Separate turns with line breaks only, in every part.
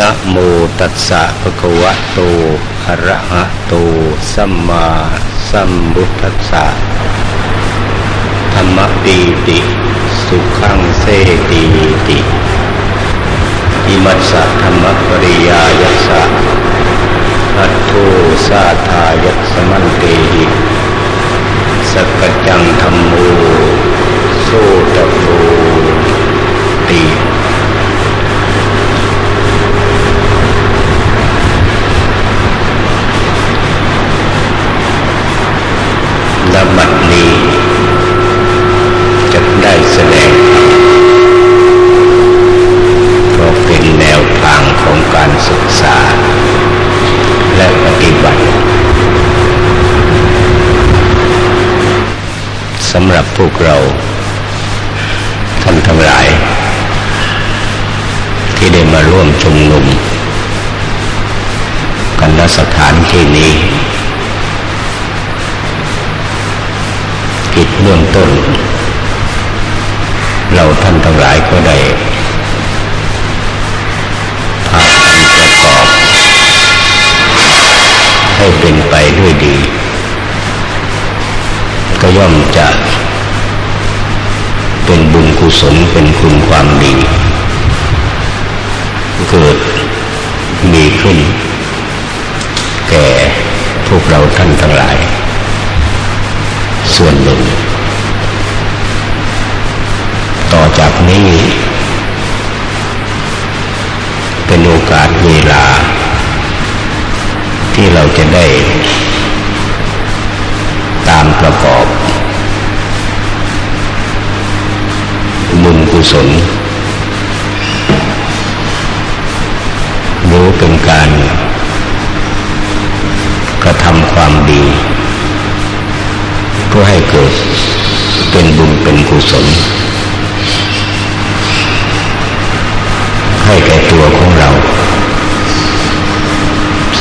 นะโมตัสสะภะคะวะโตอะระหะโต สัมมาสัมพุทธัสสะธรรมปีติ สุขังเสติติอิมัสสะธรรมปริยายัสสะอัตโตสาทายัสมันเตหิสักจังธรรมโมโส พวกเราท่านทั้งหลาย ที่ได้มาร่วมชุมนุม กันณสถานที่นี้กิจเบื้องต้น เราท่านทั้งหลายก็ได้พากันประกอบ ให้เป็นไปด้วยดี ก็ย่อมจะ เป็นบุญกุศลเป็นคุณความดี เกิดมีขึ้น แก่พวกเราท่านทั้งหลาย ส่วนหนึ่ง ต่อจากนี้ เป็นโอกาสเวลา ที่เราจะได้ ตามประกอบ ญกุศล หรือเป็นการกระทำความดี เพื่อให้เกิดเป็นบุญเป็นกุศล ให้แก่ตัวของเรา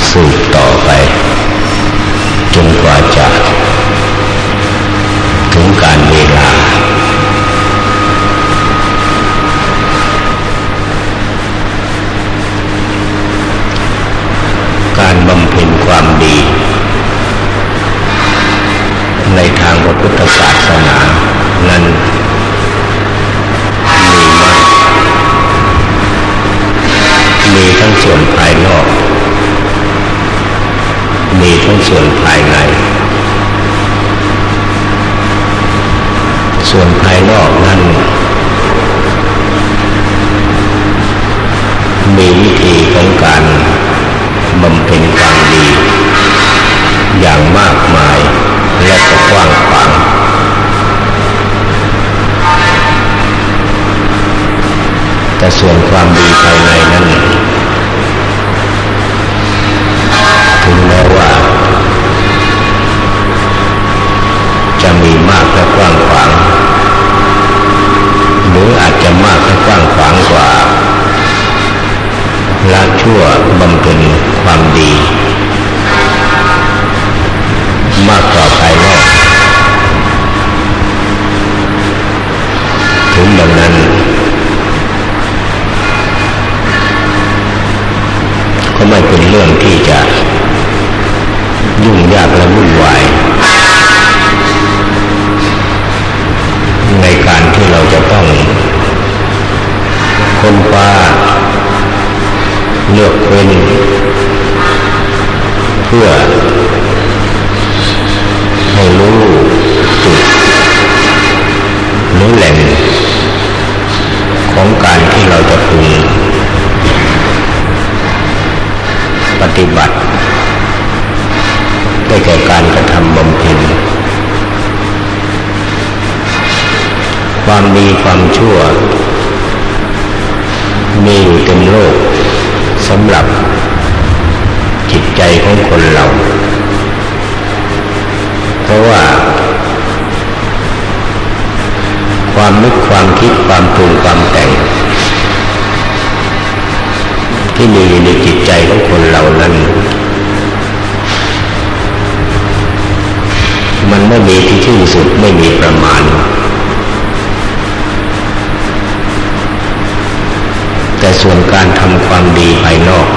สืบต่อไป จนกว่าจะ ไม่มีที่สิ้นสุดไม่มีประมาณ แต่ส่วนการทำความดีภายนอก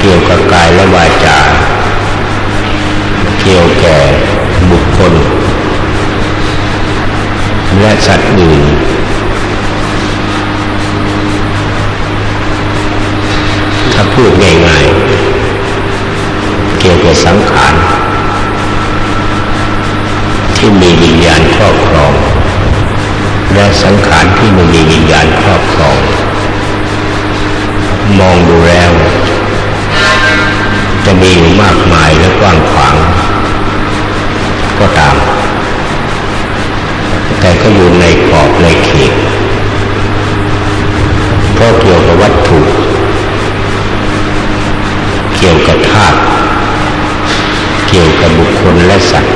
เกี่ยวกับกายและวาจา เกี่ยวแก่บุคคล และสัตว์อื่นถ้าพูดง่ายๆ เกี่ยวกับสังขารที่มีวิญญาณครอบครอง และสังขารที่ไม่มีวิญญาณครอบครอง มองดูแล้ว จะมีอยู่มากมายและกว้างขวาง ก็ตาม แต่ก็อยู่ในกรอบในเขตเพราะเกี่ยวกับวัตถุ เกี่ยวกับธาตุ เกี่ยวกับบุคคลและสัตว์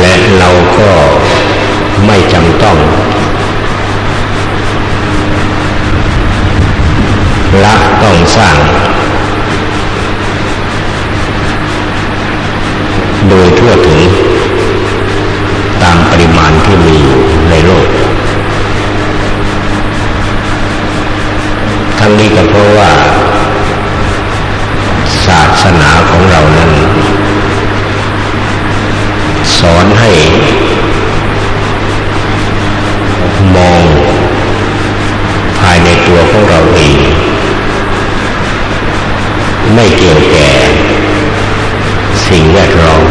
และเราก็ไม่จำต้องละต้องสร้าง โดยทั่วถึง ตามปริมาณที่มีอยู่ในโลก ทั้งนี้ก็เพราะว่า ศาสนาของเรานั้น สอนให้ มองภายในตัวของเราเอง ไม่เกี่ยวแก่ สิ่งแวดล้อม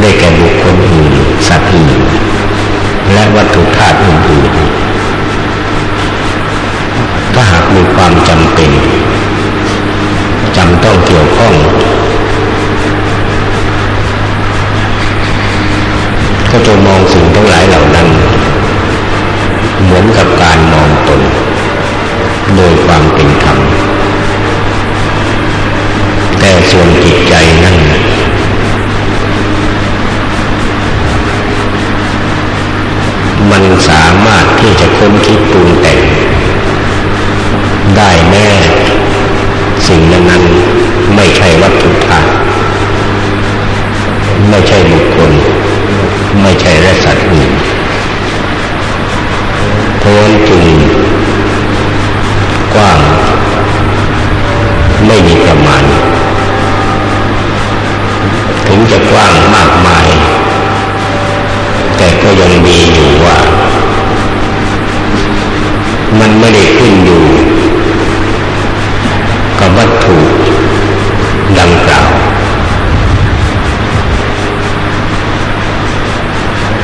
ได้แก่บุคคลอื่นสัตว์อื่นและวัตถุธาตุอื่นๆถ้าหากมีความจำเป็น ต้องเกี่ยวข้อง ก็จะมองสิ่งทั้งหลายเหล่านั้น เหมือนกับการมองตน โดยความเป็นธรรม แต่ส่วนจิตใจนั้นมันสามารถที่จะค้นคิดปรุงแต่ง ได้แน่สิ่งนั้น ไม่ใช่วัตถุธาตุไม่ใช่บุคคล ไม่ใช่และสัตว์อื่นเพราะจึงกว้าง ไม่มีประมาณ ถึงจะกว้างมากมาย แต่ก็ยังมีอยู่ว่า มันไม่ได้ขึ้นอยู่กับวัตถุ ดังกล่าว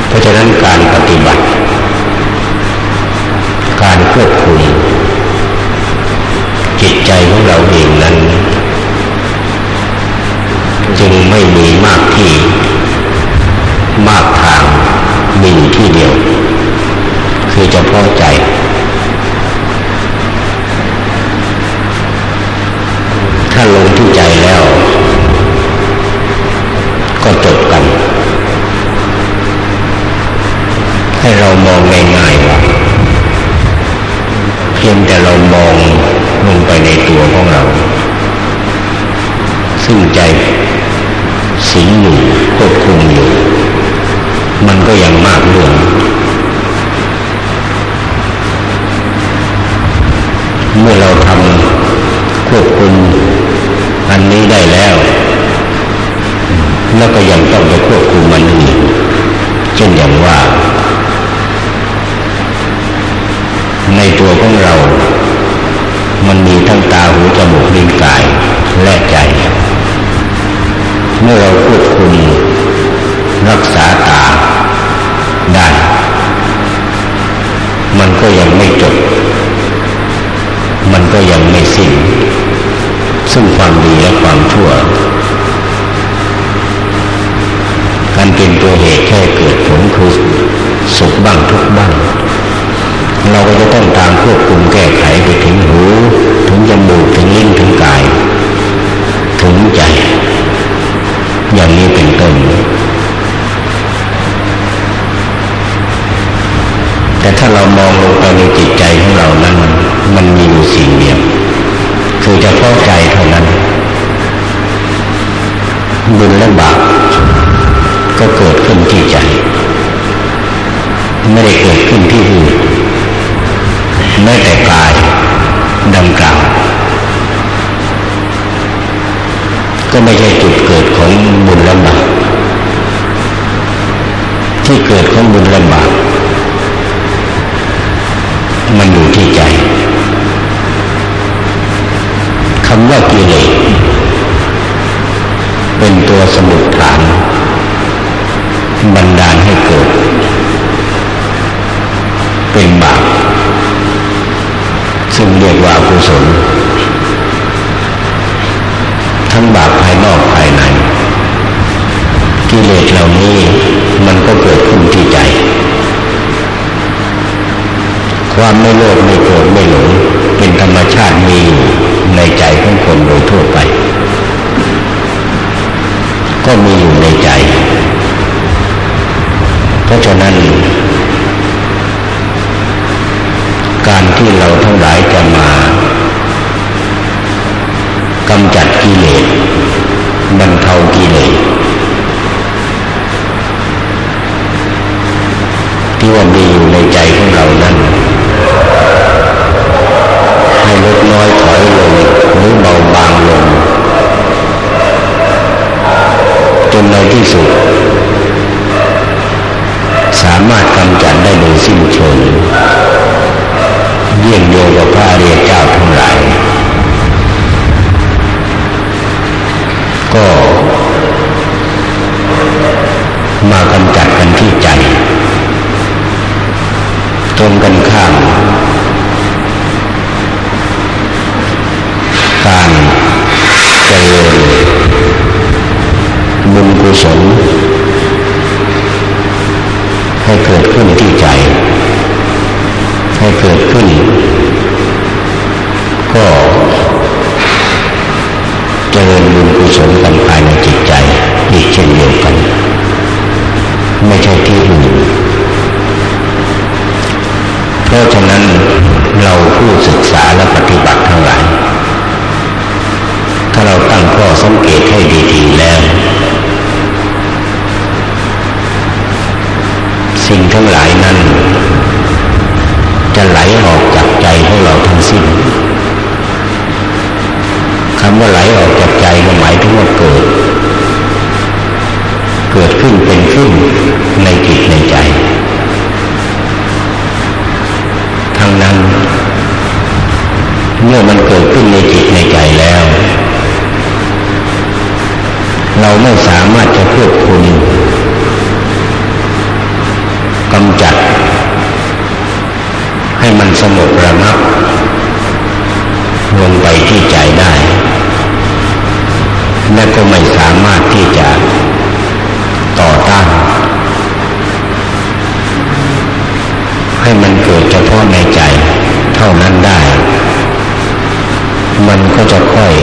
เพราะฉะนั้นการปฏิบัติ การควบคุม จิตใจของเราเองนั้น จึงไม่มีมากที่ มากทางมีที่เดียว คือจะพอใจ ถ้าลงที่ใจแล้ว ก็จบกัน ให้เรามองง่ายๆว่าเพียงแต่เรามองลงไปในตัวของเรา ซึ่งใจสิงอยู่ควบคุมอยู่ มันก็ยังมากเรื่องเมื่อเราทำควบคุม อันนี้ได้แล้ว แล้วก็ยังต้องไปควบคุมมันอีกเช่นอย่างว่า ในตัวของเรา มันมีทั้งตาหูจมูกลิ้นกายและใจ เมื่อเราควบคุมรักษาตาได้ มันก็ยังไม่จบ มันก็ยังไม่สิ้น ซึ่งความดีและความชั่วการเป็นตัวเหตุแค่เกิดผลคือสุขบ้างทุกบ้าง เราก็จะต้องตามควบคุมแก้ไขไปถึงหู ถึงจมูกถึงลิ้นถึงกาย ถึงใจ อย่างนี้เป็นต้นแต่ถ้าเรามองลงไปในจิตใจของเรานั้น มันมีอยู่สิ่งเดียว คือจะเข้าใจเท่านั้น บุญและบาปก็เกิดขึ้นที่ใจ ไม่ได้เกิดขึ้นที่อื่นแม้แต่กายดังกล่าว ก็ไม่ใช่จุดเกิดของบุญและบาปที่เกิดของบุญและบาปมันอยู่ที่ใจ คำว่ากิเลสเป็นตัวสมุดฐาน บันดาลให้เกิด เป็นบาปซึ่งเรียกว่ากุศล ทั้งบาปภายนอกภายใน กิเลสเหล่านี้มันก็เกิดขึ้นที่ใจ ความไม่โลภไม่โกรธไม่หลงเป็นธรรมชาติมีอยู่ในใจของคนโดยทั่วไป ก็มีอยู่ในใจ เพราะฉะนั้น การที่เราทั้งหลายจะมากำจัดกิเลสบรรเทากิเลสที่ว่ามีอยู่ในใจของเรานั้น ลดน้อยถอยลงหรือเบาบางลง จนในที่สุด สามารถกำจัดได้โดยสิ้นเชิงเยี่ยงโยกับพระอริยเจ้าทั้งหลาย ก็มากำจัดกันที่ใจ ตรงกันข้าม การเจริญบุญกุศลให้เกิดขึ้นที่ใจ ให้เกิดขึ้น ก็เจริญบุญกุศลกันภายในจิตใจอีกเช่นเดียวกัน ไม่ใช่ที่อื่นเพราะฉะนั้นเราผู้ศึกษาและปฏิบัติ สังเกตให้ดีๆแล้ว สิ่งทั้งหลายนั้น จะไหลออกจากใจของเราทั้งสิ้นคำว่าไหลออกจากใจก็หมายถึงว่าเกิด เกิดขึ้นเป็นขึ้นในจิตในใจ ทั้งนั้น เมื่อมันเกิดขึ้นในจิตในใจแล้ว เราไม่สามารถจะควบคุมกำจัด ให้มันสงบระงับลงไปที่ใจได้ และก็ไม่สามารถที่จะต่อต้าน ให้มันเกิดเฉพาะในใจเท่านั้นได้ มันก็จะค่อย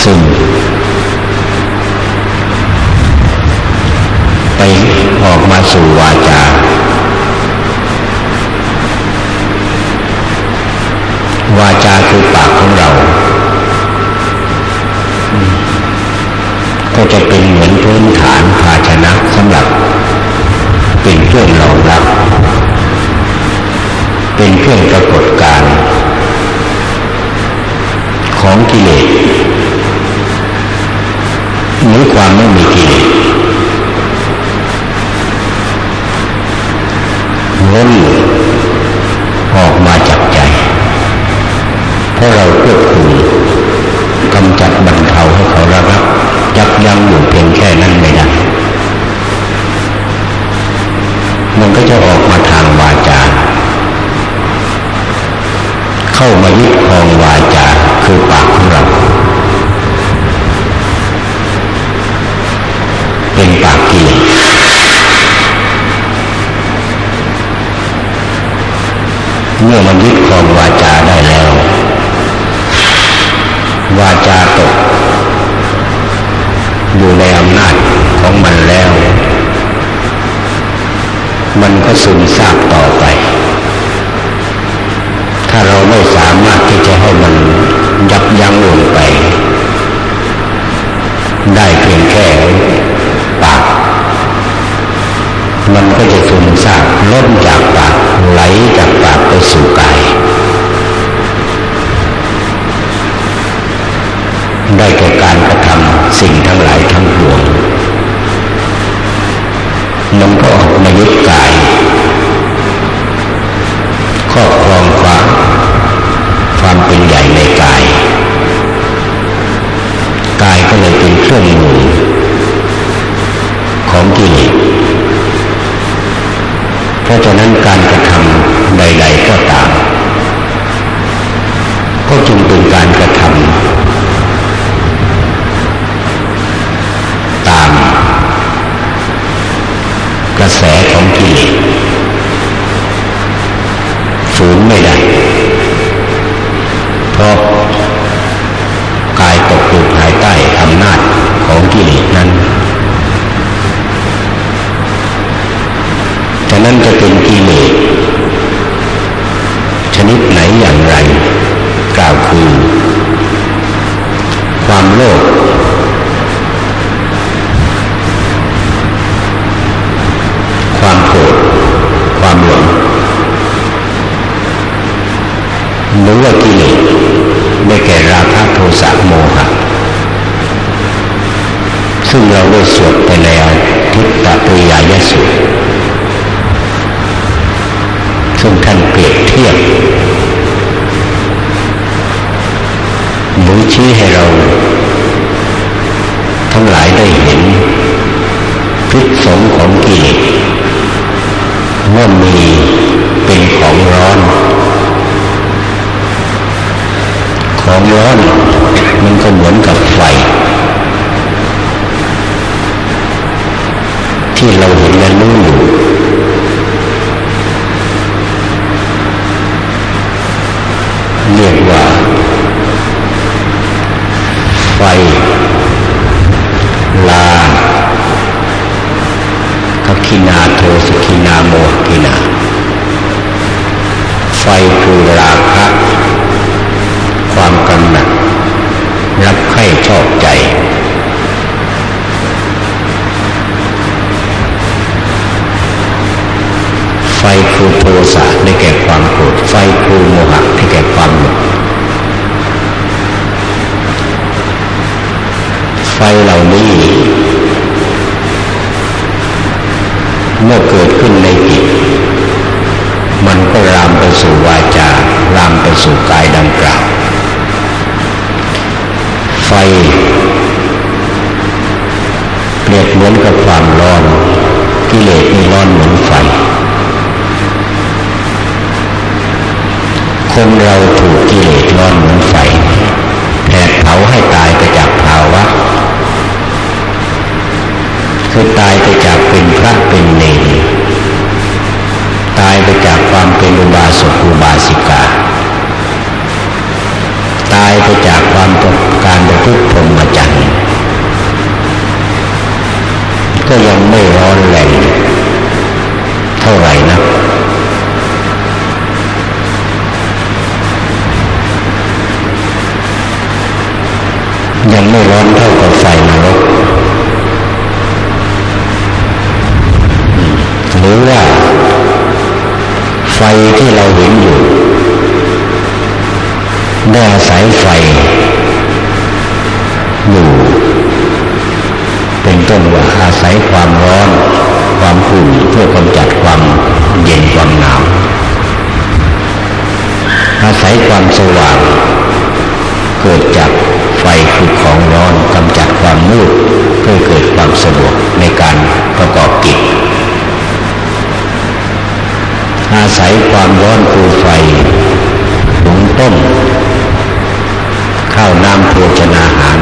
ซึม ไปออกมาสู่วาจา วาจาคือปากของเรา ก็จะเป็นเหมือนพื้นฐานภาชนะสำหรับ เป็นเครื่องรองรับ เป็นเครื่องปรากฏการ ของกิเลสหรือความไม่มีกิเลส ล้นออกมาจากใจ เพราะเราควบคุมกำจัดบรรเทาให้เขาระงับยับยั้งอยู่เพียงแค่นั้นไม่ได้มันก็จะออกมาทางวาจา เข้ามายึดครองวาจาคือปากของเรา เป็นปากกิเลส เมื่อมันยึดครองวาจาได้แล้ว วาจาตก อยู่ในอำนาจของมันแล้ว มันก็ซึมซาบต่อไป ถ้าเราไม่สามารถที่จะให้มันยับยั้งลงไป ได้เพียงแค่ปาก มันก็จะซึมซาบล้นจากปาก ไหลจากปากไปสู่กาย ได้แก่การกระทำสิ่งทั้งหลายทั้งปวงมันก็ออกมายึดกายครอบครองความความเป็นใหญ่ในกาย กายก็เลยเป็นเครื่องมือของกิเลส ราะฉะนั้นการกระทำใด ๆ ก็ตาม ก็จึงเป็นการกระทำตาม กระแสของกิเลสฝืนไม่ได้ เพราะกายตกอยู่ภายใต้อำนาจของกิเลสนั้นฉะ นั้นจะเป็นกิเลสชนิดไหนอย่างไร กล่าวคือ ความโลภความโกรธความหรือว่ากิเลสได้แก่ราคะโทสะโมหะซึ่งเราได้สวดไปแล้วทิฏฐปุยายสุ ซึ่งท่านเปรียบเทียบหรือชี้ให้เรา ทั้งหลายได้เห็นพิษสงของกิเลสเมื่อมีเป็นของร้อน ของร้อนมันก็เหมือนกับไฟ ที่เราเห็นและรู้อยู่ เรียกว่าราคัคคินาโทสัคคินาโมหัคคินา ไฟคือราคะความกำหนัดรักให้ชอบใจ ไฟคือโทสะได้แก่ความโกรธไฟคือโมหะได้แก่ความหลงไฟเหล่านี้ เมื่อเกิดขึ้นในจิตมันก็รามไปสู่วาจา รามไปสู่กายดังกล่าว ไฟเปรียบเหมือนกับความร้อนกิเลสมีร้อนเหมือนไฟ คนเราถูกกิเลสร้อนเหมือนไฟแผดเผาให้ตายไปจากภาวะคือตายไปจากเป็นพระเป็นเนรตายไปจากความเป็นอุบาสกอุบาสิกา ตายไปจากความต้องการประพฤติพรหมจรรย์ก็ยังไม่ร้อนแรงเท่าไหร่นะ ยังไม่ร้อนเท่ากับไฟนรกหรือว่า ไฟที่เราเห็นอยู่ได้อาศัยไฟอยู่เป็นต้นว่าอาศัยความร้อน ความอุ่นเพื่อกำจัดความเย็นความหนาวอาศัยความสว่าง เกิดจาก ไฟคือของร้อนกำจัดความมืดเพื่อเกิดความสะดวกในการประกอบกิจ อาศัยความร้อนคือไฟหุงต้ม ข้าวน้ำโภชนาหาร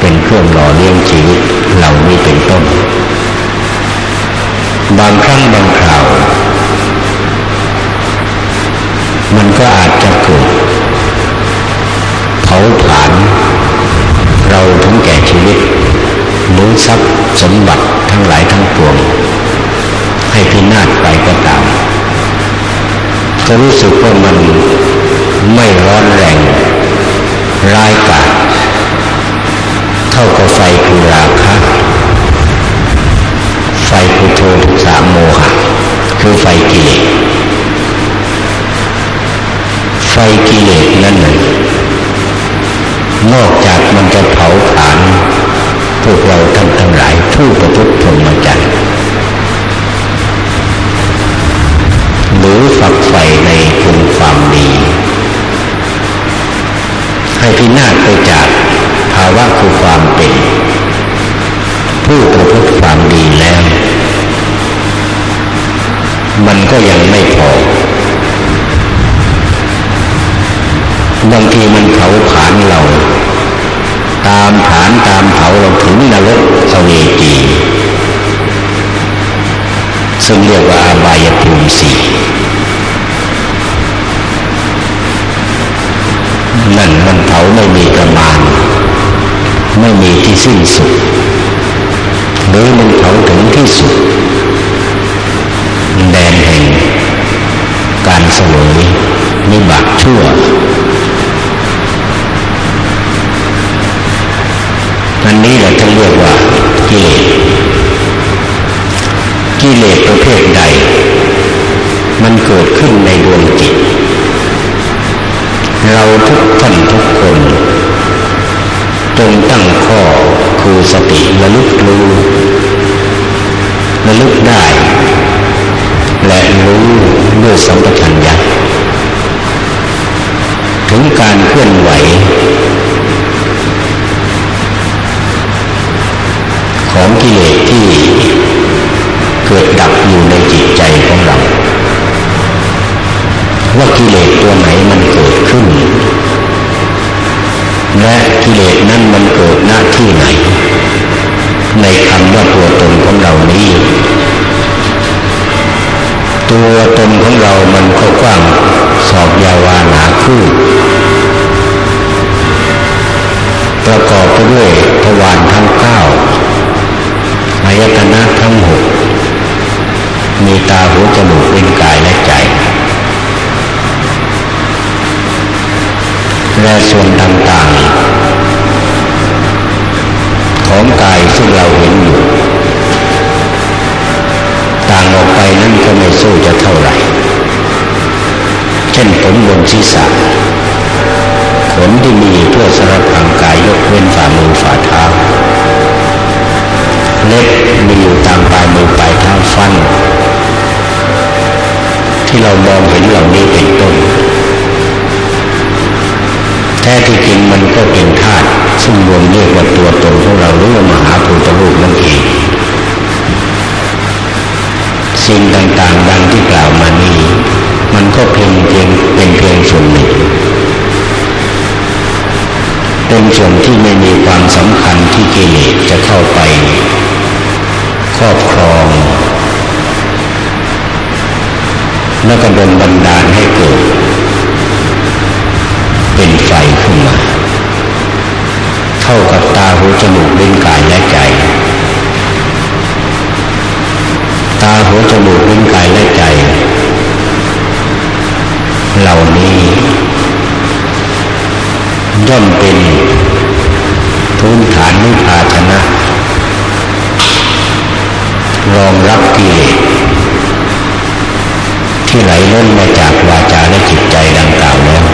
เป็นเครื่องหล่อเลี้ยงชีวิตเหล่านี้เป็นต้น บางครั้งบางคราว มันก็อาจจะเกิดเผาผลาญ เราทั้งแก่ชีวิตหรือทรัพย์สมบัติทั้งหลายทั้งปวง ให้พินาศไปก็ตามก็รู้สึกว่ามันไม่ร้อนแรงร้ายกาจเท่ากับไฟคือราคะไฟคือโทสะโมคือไฟกิเลสไฟกิเลสนั่นน่ะ นอกจากมันจะเผาผลาญพวกเราทั้งทั้งหลายผู้ประพฤติพรหมจรรย์หรือฝักใฝ่ในคุณความดีให้พินาศไปจากภาวะคือความเป็น ผู้ประพฤติความดีแล้ว มันก็ยังไม่พอบางทีมันเผาผลาญเรา ตามผานตามเผาเราถึงนรกสเวจีซึ่งเรียกว่าอบายภูมิสี่นั่นมันเผาไม่มีประมาณ ไม่มีที่สิ้นสุดหรือมันเผาถึงที่สุดแดนแห่งการสวยนิบาตชั่ว อันนี้เราจะเรียกว่ากิเลสกิเลสประเภทใด มันเกิดขึ้นในดวงจิต เราทุกท่านทุกคนจงตั้งข้อคือสติระลึกรู้ระลึกได้ และรู้ด้วยสัมปชัญญะถึงการเคลื่อนไหว ของกิเลสที่เกิดดับอยู่ในจิตใจของเรา ว่ากิเลสตัวไหนมันเกิดขึ้น และกิเลสนั้นมันเกิดหน้าที่ไหน ในคำว่าตัวตนของเรานี้ ตัวตนของเรามันก็กว้างสอบยาวาหนาคือประกอบไปด้วยทวารทั้งเก้าายตนะทั้งหกมีตาหูจมูกลิ้นกายและใจ และส่วนต่างๆ ของกายซึ่งเราเห็นอยู่ ต่างออกไปนั่นก็ไม่สู้จะเท่าไหร่ เช่นผมบนศีรษะขนที่มีเพื่อสำหรับร่างกายยกเว้นฝ่ามือฝ่าเท้า เล็บมีอยู่ตามปลายมือปลายเท้าฟัน ที่เรามองเห็นเหล่านี้เป็นต้นแท้ที่จริงมันก็เป็นธาตุซึ่งรวมเรียกว่าตัวตนของเราหรือว่ามหาภูตรูปนั่นเอง สิ่งต่างๆดังที่กล่าวมานี้ มันก็เพียงเพียงเป็นเพียงส่วนหนึ่งเป็นส่วนที่ไม่มีความสำคัญที่กิเลสจะเข้าไป ครอบครอง แล้วก็โดนบันดาลให้เกิด เป็นไฟขึ้นมา เท่ากับตาหูจมูกลิ้นกายและใจ ตาหูจมูกลิ้นกายและใจ เหล่านี้ ย่อมเป็นพื้นฐานนิพาชนะ รองรับกิเลสที่ไหลล้นมาจากวาจาและจิตใจดังกล่าวแล้ว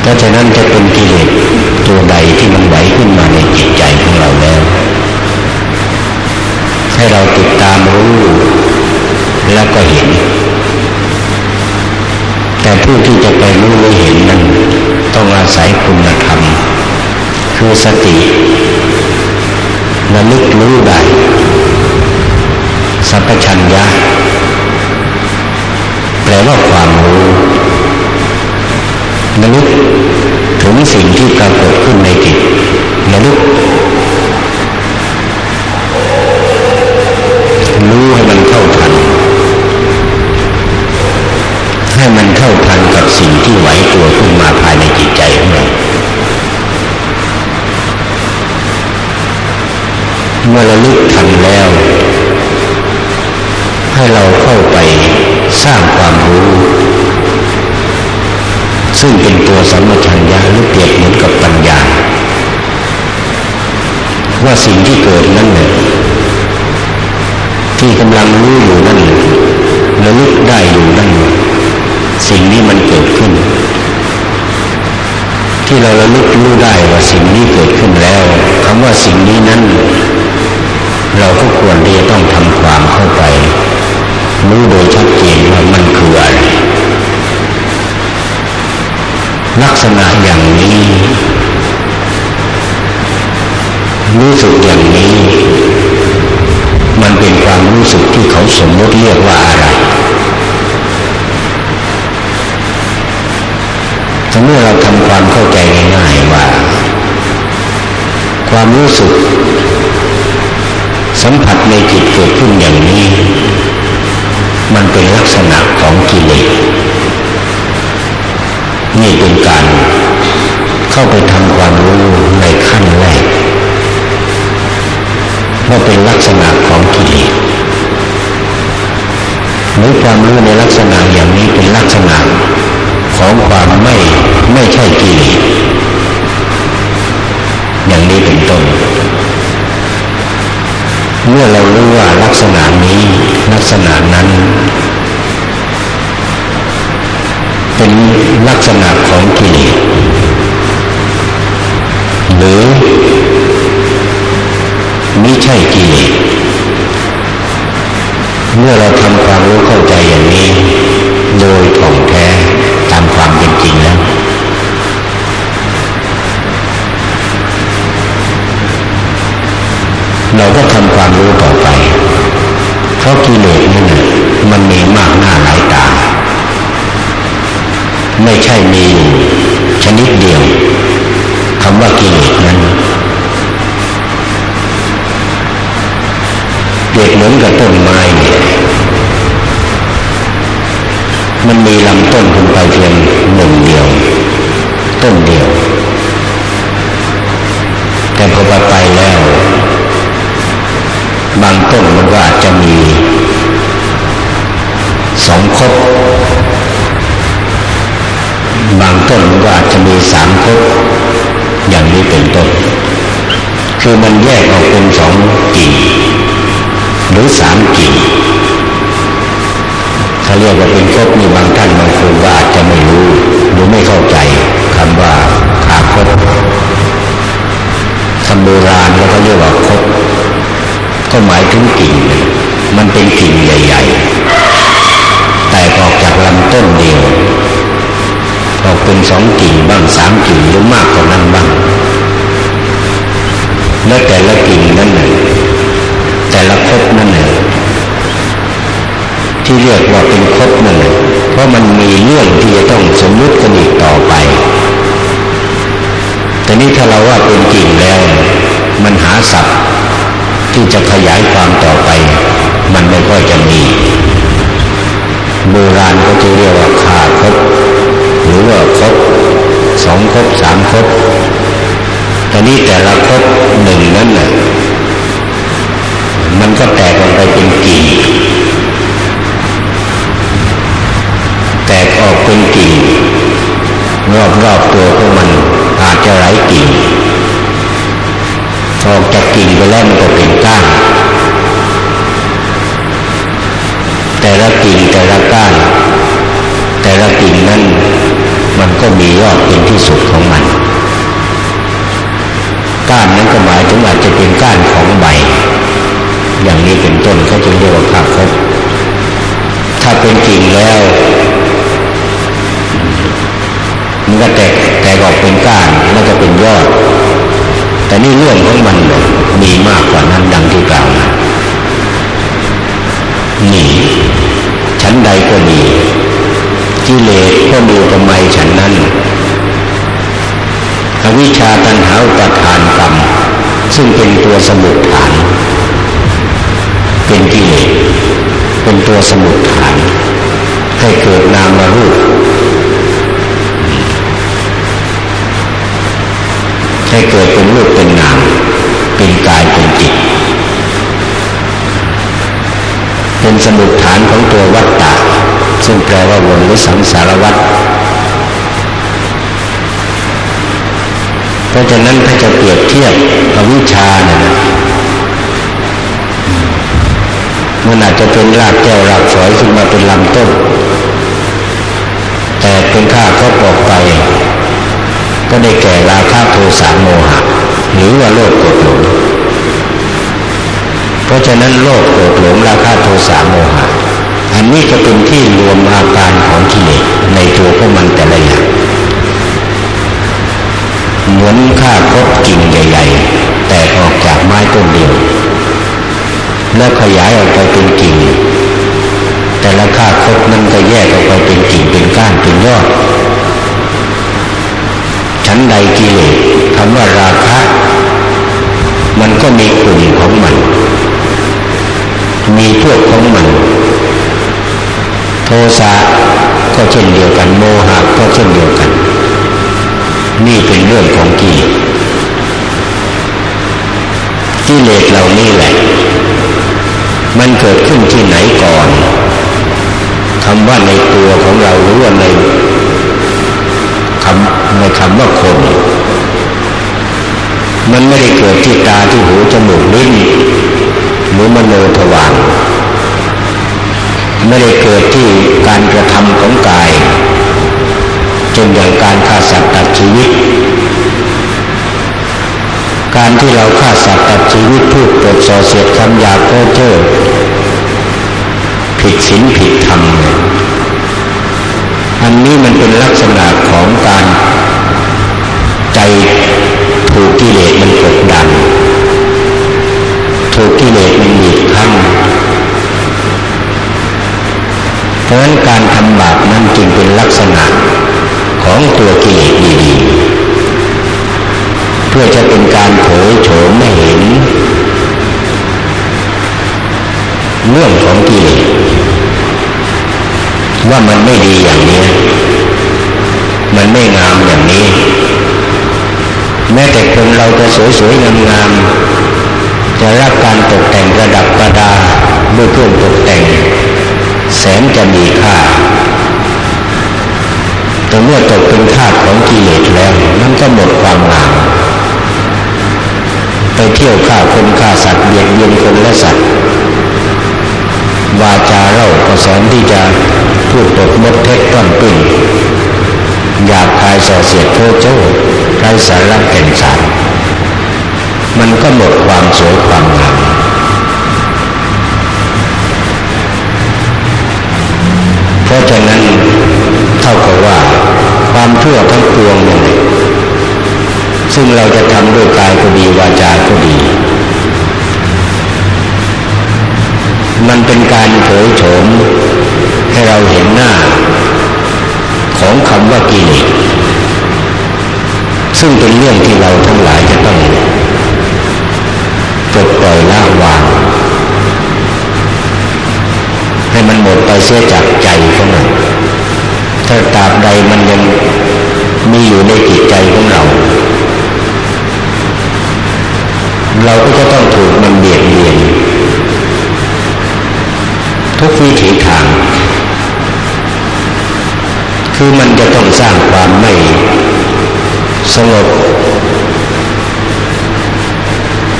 เพราะฉะนั้นจะเป็นกิเลสตัวใดที่มันไหวขึ้นมาในจิตใจของเราแล้ว ให้เราติดตามรู้แล้วก็เห็น แต่ผู้ที่จะไปรู้และเห็นนั้นต้องอาศัยคุณธรรม คือสติระลึกรู้ได้ สัพชัญญะแปลว่าความรู้ระลึกถึงสิ่งที่ปรากฏขึ้นในจิตระลึกรู้ให้มันเข้าทัน ให้มันเท่าทันกับสิ่งที่ไหวตัวขึ้นมาภายในจิตใจของเรา เมื่อระลึกทันแล้ว ให้เราเข้าไปสร้างความรู้ ซึ่งเป็นตัวสัมปชัญญะหรือเปรียบเหมือนกับปัญญา ว่าสิ่งที่เกิดนั้นเนี่ยที่กำลังรู้อยู่นั่นระลึกได้อยู่นั่นสิ่งนี้มันเกิดขึ้น ที่เราระลึกรู้ได้ว่าสิ่งนี้เกิดขึ้นแล้วคำว่าสิ่งนี้นั้น เราก็ควรที่จะต้องทำความเข้าไปรู้โดยชัดเจนว่ามันคืออะไรลักษณะอย่างนี้รู้สึกอย่างนี้ มันเป็นความรู้สึกที่เขาสมมติเรียกว่าอะไรถ้าเมื่อเราทำความเข้าใจง่ายๆว่า ความรู้สึก สัมผัสในจิตเกิดขึ้นอย่างนี้ มันเป็นลักษณะของกิเลสนี่เป็นการเข้าไปทำความรู้ในขั้นแรกว่าเป็นลักษณะของกิเลสหรือความรู้ในลักษณะอย่างนี้เป็นลักษณะของความไม่ไม่ใช่กิเลสอย่างนี้เป็นต้น เมื่อเรารู้ว่าลักษณะนี้ลักษณะนั้น เป็นลักษณะของกิเลสหรือไม่ใช่กิเลสเมื่อเราทำความรู้เข้าใจอย่างนี้ โดยถ่องแท้ตามความเป็นจริงแล้ว เราก็ทำความรู้ต่อไป เพราะกิเลสนี่มันมีมากหน้าหลายตา ไม่ใช่มีชนิดเดียวคำว่ากิเลสนั้นเด็กเหมือนกับต้นไม้เนี่ยมันมีลำต้นขึ้นไปเพียงหนึ่งเดียว ต้นเดียว แต่พอไปไปแล้ว บางต้นมันก็อาจจะมีสองคบ บางต้นมันก็อาจจะมีสามคบ อย่างนี้เป็นต้น คือมันแยกออกเป็นสองกิ่งหรือสามกิ่งเขาเรียกว่าเป็นคบมีบางท่านบางคนว่าอาจจะไม่รู้หรือไม่เข้าใจคำว่าขาคบคำโบราณแล้วก็เรียกว่าคบ ก็หมายถึงกิ่ง มันเป็นกิ่งใหญ่ ๆ แต่ออกจากลำต้นเดียว ออกเป็นสองกิ่งบ้างสามกิ่งหรือมากกว่านั้นบ้าง และแต่ละกิ่งนั้นแต่ละคบนั่นเองที่เรียกว่าเป็นคบนั่นเพราะมันมีเรื่องที่จะต้องสมมุติกันอีกต่อไป แต่นี้ถ้าเราว่าเป็นกิ่งแล้ว มันหาศัพท์ ที่จะขยายความต่อไป มันไม่ค่อยจะมีโบราณก็จะเรียกว่าขาคบหรือว่าคบสองคบสามคบแต่นี้แต่ละคบหนึ่งนั้นน่ะมันก็แตกออกไปเป็นกิ่งแตกออกเป็นกิ่งรอบๆตัวของมันอาจจะไร้กิ่ง ออกจากกิ่งไปแล้วมันก็เป็นก้านแต่ละกิ่งแต่ละก้านแต่ละกิ่งนั้นมันก็มียอดเป็นที่สุดของมัน ก้านนั้นก็หมายถึงอาจจะเป็นก้านของใบ อย่างนี้เป็นต้นเขาจึงเรียกว่าภาคบถ้าเป็นกิ่งแล้วมันก็แตกแตกออกเป็นก้านแล้วก็เป็นยอด แต่นี่เรื่องของมันมีมากกว่านั้นดังที่กล่าวนะนี่ชั้นใดก็มีกิเลสก็มีทำไมฉันนั้น อวิชชาตันหาอุปทานกรรม ซึ่งเป็นตัวสมุทฐาน เป็นกิเลสเป็นตัวสมุทฐาน ให้เกิดนามรูป ให้เกิดเป็นรูปเป็นนาม เป็นกายเป็นจิต เป็นสมุทฐานของตัววัตตะซึ่งแปลว่าวนหรือสังสารวัฏเพราะฉะนั้นถ้าจะเปรียบเทียบอวิชชาเนี่ยนะมันอาจจะเป็นรากแก้วรากฝอยขึ้นมาเป็นลำต้น แต่เป็นข้าก็ออกไป ก็ได้แก่ราคะโทสะโมหะ หรือว่าโลภโกรธหลงเพราะฉะนั้นโลภโกรธหลงราคะโทสะโมหะ อันนี้ก็เป็นที่รวมอาการของกิเลสในตัวพวกมันแต่ละอย่างเหมือนข้าคบกิ่งใหญ่ๆ แตกออกจากไม้ต้นเดียว แล้วขยายออกไปเป็นกิ่ง แต่ละข้าคบนั้นก็แยกออกไปเป็นกิ่งเป็นก้านเป็นยอด ชั้นใดกิเลสคำว่าราคะ มันก็มีกลุ่มของมัน มีพวกของมัน โทสะก็เช่นเดียวกัน โมหะก็เช่นเดียวกัน นี่เป็นเรื่องของกิเลสกิเลสเหล่านี้แหละ มันเกิดขึ้นที่ไหนก่อนคำว่าในตัวของเราหรือว่าใน คำในคำว่าคน มันไม่ได้เกิดที่ตาที่หูจมูกลิ้นหรือมโนทวารไม่ได้เกิดที่การกระทำของกายจนอย่างการฆ่าสัตว์ตัดชีวิต การที่เราฆ่าสัตว์ตัดชีวิตพูดปดส่อเสียดคำหยาโกเจอผิดศีลผิดธรรม อันนี้มันเป็นลักษณะของการใจถูกกิเลสมันกดดัน ถูกกิเลสมันบีบคั้นเพราะฉะนั้นการทำบาปนั้นจึงเป็นลักษณะของตัวกิเลสดีๆเพื่อจะเป็นการเผยโฉมให้เห็นเรื่องของกิเลส ว่ามันไม่ดีอย่างนี้ มันไม่งามอย่างนี้ แม้แต่คนเราจะสวยๆงามๆจะรับการตกแต่งระดับประดาด้วยเครื่องตกแต่ง แสนจะมีค่าแต่เมื่อตกเป็นทาสของกิเลสแล้วมันก็หมดความงามไปเที่ยวฆ่าคนฆ่าสัตว์เบียดเบียนคนและสัตว์วาจาเล่าก็แสนที่จะ พูดตกมดเท็จต้นปิ่นอยากคายส่อเสียดเพ้อเจ้าไรสาระแก่นสารมันก็หมดความสวยความงามเพราะฉะนั้นเท่ากับว่าความชั่วทั้งปวงนี่ซึ่งเราจะทำด้วยกายก็ดีวาจาก็ดี มันเป็นการเผยโฉม เราเห็นหน้า ของคำว่ากิเลสซึ่งเป็นเรื่องที่เราทั้งหลายจะต้องปลดปล่อยละวาง ให้มันหมดไปเสียจากใจของเราถ้าตราบใดมันยังมีอยู่ในจิตใจของเรา เราก็จะต้องถูกมันเบียดเบียนทุกวิถีทาง คือมันจะต้องสร้างความไม่สงบ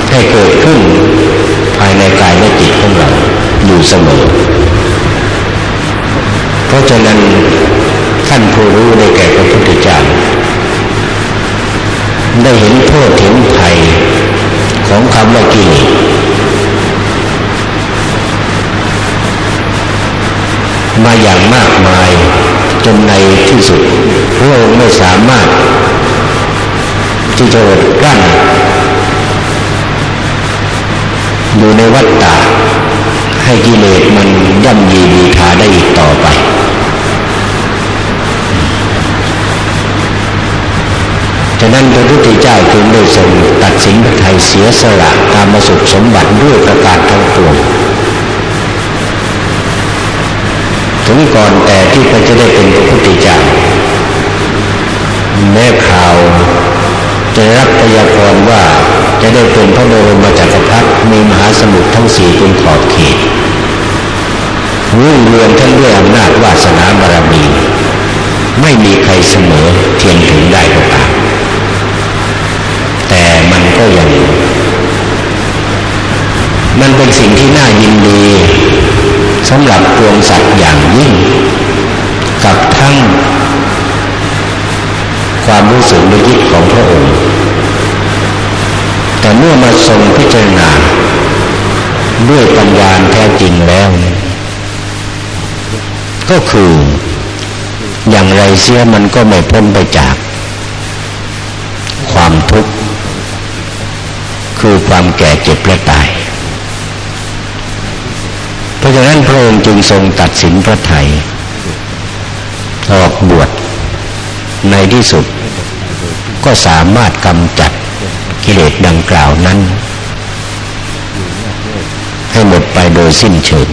ให้เกิดขึ้นภายในกายและจิตของเราอยู่เสมอ เพราะฉะนั้นท่านผู้รู้ได้แก่พระพุทธเจ้าได้เห็นโทษเห็นภัยของคำว่ากิเลสมาอย่างมากมาย จนในที่สุดพระองค์ไม่สามารถที่จะอดกลั้นอยู่ในวัฏฏะให้กิเลสมันย่ำยีดีทาได้อีกต่อไป ฉะนั้นพระพุทธเจ้าจึงได้ทรงตัดสินพระไทยเสียสละตามมาสุขสมบัติด้วยประการทั้งปวง ถึงก่อนแต่ที่พระจะได้เป็นพระพุทธเจ้าแม่ข่าวจะรับพยากรณ์ว่าจะได้เป็นพระบรมจักรพรรดิมีมหาสมุทรทั้งสี่เป็นขอบเขตรุ่งเรืองท่านด้วยอำนาจวาสนาบารมี ไม่มีใครเสมอเทียมถึงได้ก็ตามก็ย่างมันเป็นสิ่งที่น่ายินดี สำหรับดวงสัตว์อย่างยิ่ง กับทั้ง ความรู้สึกนึกคิดของพระองค์ แต่เมื่อมาทรงพิจารณาด้วยปัญญาแท้จริงแล้ว ก็คืออย่างไรเสียมันก็ไม่พ้นไปจาก ความทุกข์ คือความแก่เจ็บและตาย ราะฉะนั้นพระองค์จึงทรงตัดสินพระไทยออกบวชในที่สุด ก็สามารถกำจัดกิเลสดังกล่าวนั้น ให้หมดไปโดยสิ้นเชิง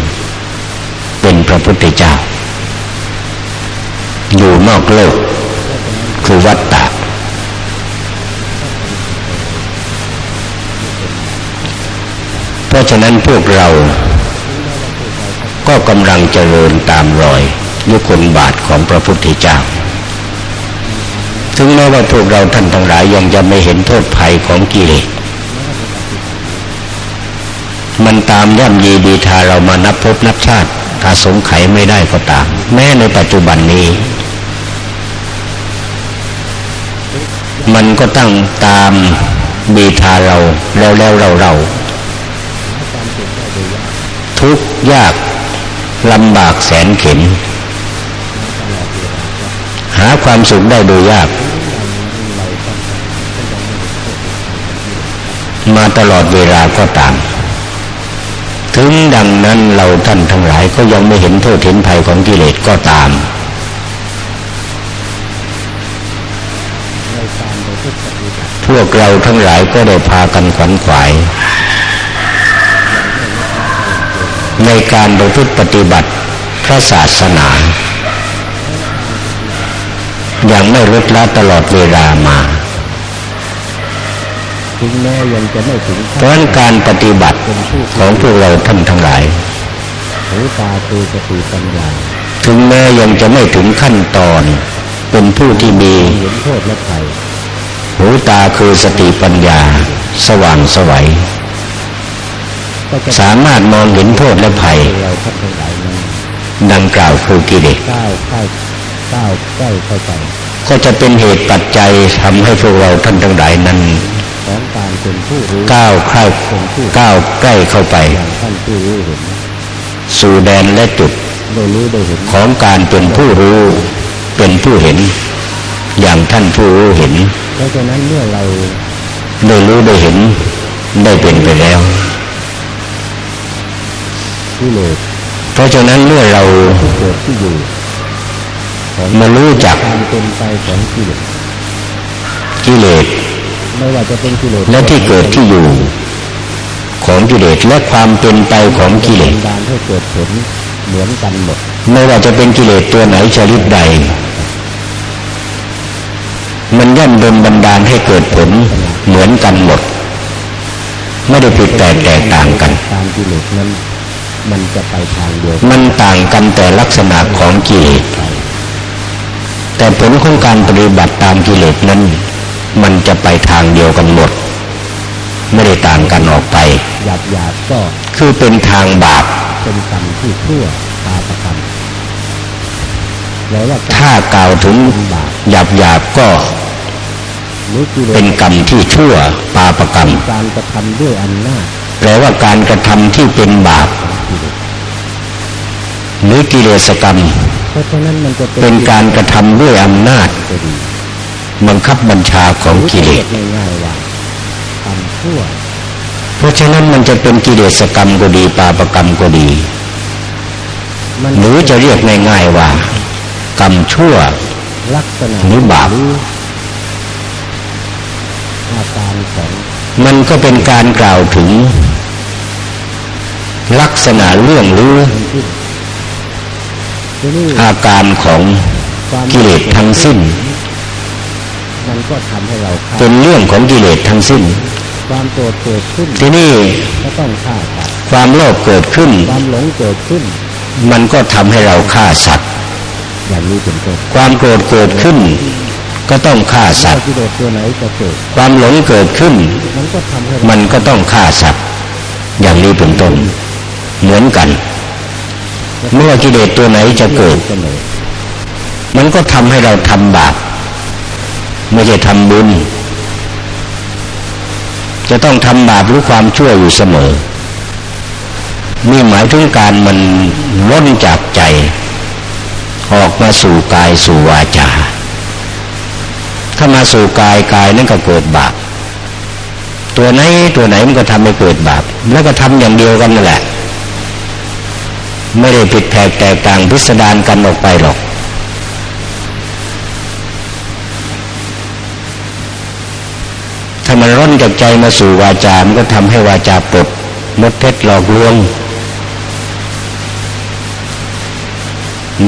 เป็นพระพุทธเจ้า อยู่นอกโลก คือวัฏฏะเพราะฉะนั้นพวกเรา ก็กำลังเจริญตามรอยยุคนบาทของพระพุทธเจ้า ถึงแม้ว่าพวกเราท่านทั้งหลายยังจะไม่เห็นโทษภัยของกิเลส มันตามย่ำยีบีทาเรามานับพบนับชาติถ้าสงไขไม่ได้ก็ตาม แม้ในปัจจุบันนี้ มันก็ตั้งตามบีทาเราแล้วแล้วเราเราทุกยาก ลำบากแสนเข็นหาความสุขได้โดยยาก มาตลอดเวลาก็ตาม ถึงดังนั้นเราท่านทั้งหลายก็ยังไม่เห็นโทษเห็นภัยของกิเลสก็ตามพวกเราทั้งหลายก็ได้พากันขวัญขวาย ในการประพฤติปฏิบัติพระศาสนาอย่างไม่ลดละตลอดเวลามา
ถึงแม้ยังจะไม่ถึง
เพราะการปฏิบัติของพวกเราท่านทั้งหลาย
หูตาคือสติปัญญา
ถึงแม้ยังจะไม่ถึงขั้นตอน เป็นผู้ที่มีหูตาคือสติปัญญา สว่างสวัย สามารถมองเห็นโทษและภัย ดังกล่าวคือกิเลสก็จะเป็นเหตุปัจจัยทำให้พวกเราท่านทั้งหลายนั้นก้าวเข้าก้าวใกล้เข้าไป สู่แดนและจุดของการเป็นผู้รู้เป็นผู้เห็น อย่างท่านผู้รู้เห็น
เพราะฉะนั้นเมื่อเรา
ได้รู้ได้เห็นได้เป็นไปแล้ว
กิเลส
เพราะฉะนั้นเมื่อเรา
เกิดที่อยู่
มารู้จัก
เป็นไปของกิเลส
กิเลส
ไม่ว่าจะเป็นกิเลส
และที่เกิดที่อยู่ ของกิเลสและความเป็นไปของกิเลส
การให้เกิดผลเหมือนกันหมด
ไม่ว่าจะเป็นกิเลสตัวไหนชนิดใด มันย่อมโดนบันดาลให้เกิดผลเหมือนกันหมด ไม่ได้ผิดแต่แตกต่างกัน
การกิเลสนั้น มันจะไปทางเดียว
มันต่างกันแต่ลักษณะของกิเลสแต่ผลของการปฏิบัติตามกิเลสนั้น มันจะไปทางเดียวกันหมด ไม่ได้ต่างกันออกไป
หยาบหยาบก็
คือเป็นทางบาป
เป็นกรรมที่ชั่วตาประกรรม
ถ้ากล่าวถึงหยาบหยาบก็เป็นกรรมที่ชั่วปาประกรรม
การกระทำด้วยอำนาจ
แปลว่าการกระทำที่เป็นบาปหรือกิเลสกรรม
เพราะฉะนั้นมันจะ
เป็นการกระทำด้วยอำนาจบังคับบัญชาของกิเลส
ง่ายๆว่ากรรมชั่ว
เพราะฉะนั้นมันจะเป็นกิเลสกรรมก็ดีปาประกรรมก็ดีหรือจะเรียกง่ายๆว่า กรรมชั่ว
ลักษณะ
หรือบาป
อาการของ
มันก็เป็นการกล่าวถึง ลักษณะเรื่องหรืออาการของกิเลสทั้งสิ้น
มันก็ทำให้เรา
เป็นเรื่องของกิเลสทั้งสิ้น
ความโกรธเกิดขึ้น
ที่นี่
ก็ต้องฆ่าสัตว์
ความโลภเกิดขึ้น
ความหลงเกิดขึ้น
มันก็ทำให้เราฆ่าสัตว์
อย่างนี้เป็นต้น
ความโกรธเกิดขึ้น กก็ต้องฆ่าสัตว์
กิเลสตัวไหนจะเกิด
ความหลงเกิดขึ้น
มันก็ทำให้
มันก็ต้องฆ่าสัตว์อย่างนี้เป็นต้นเหมือนกัน เมื่อกิเลสตัวไหนจะเกิด
เสมอ
มันก็ทำให้เราทำบาปไม่ใช่ทำบุญ จะต้องทำบาปหรือความชั่วอยู่เสมอนี่หมายถึงการมันล้นจากใจ ออกมาสู่กายสู่วาจา ถ้ามาสู่กายกายนั่นก็เกิดบาปตัวไหนตัวไหนมันก็ทำให้เกิดบาปแล้วก็ทำอย่างเดียวกันนั่นแหละ ไม่ได้ผิดแผกแตกต่างพิสดารกันออกไปหรอก ถ้ามันร่นจากใจมาสู่วาจา มันก็ทำให้วาจาปลดมดเท็จหลอกลวง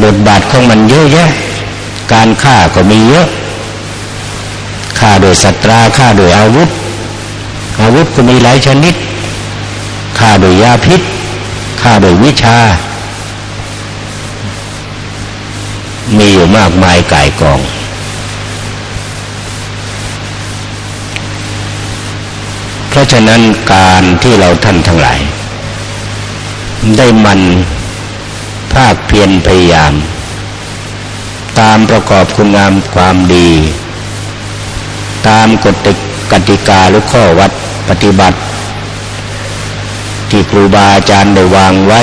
บทบาทของมันเยอะแยะ การฆ่าก็มีเยอะ ฆ่าโดยสัตราฆ่าโดยอาวุธ อาวุธก็มีหลายชนิดฆ่าโดยยาพิษฆ่าโดยวิชา มีอยู่มากมายก่ายกอง เพราะฉะนั้นการที่เราท่านทั้งหลาย ได้มันภาคเพียรพยายาม ตามประกอบคุณงามความดี ตามกฎกติกาหรือข้อวัดปฏิบัติ ที่ครูบาอาจารย์ได้วางไว้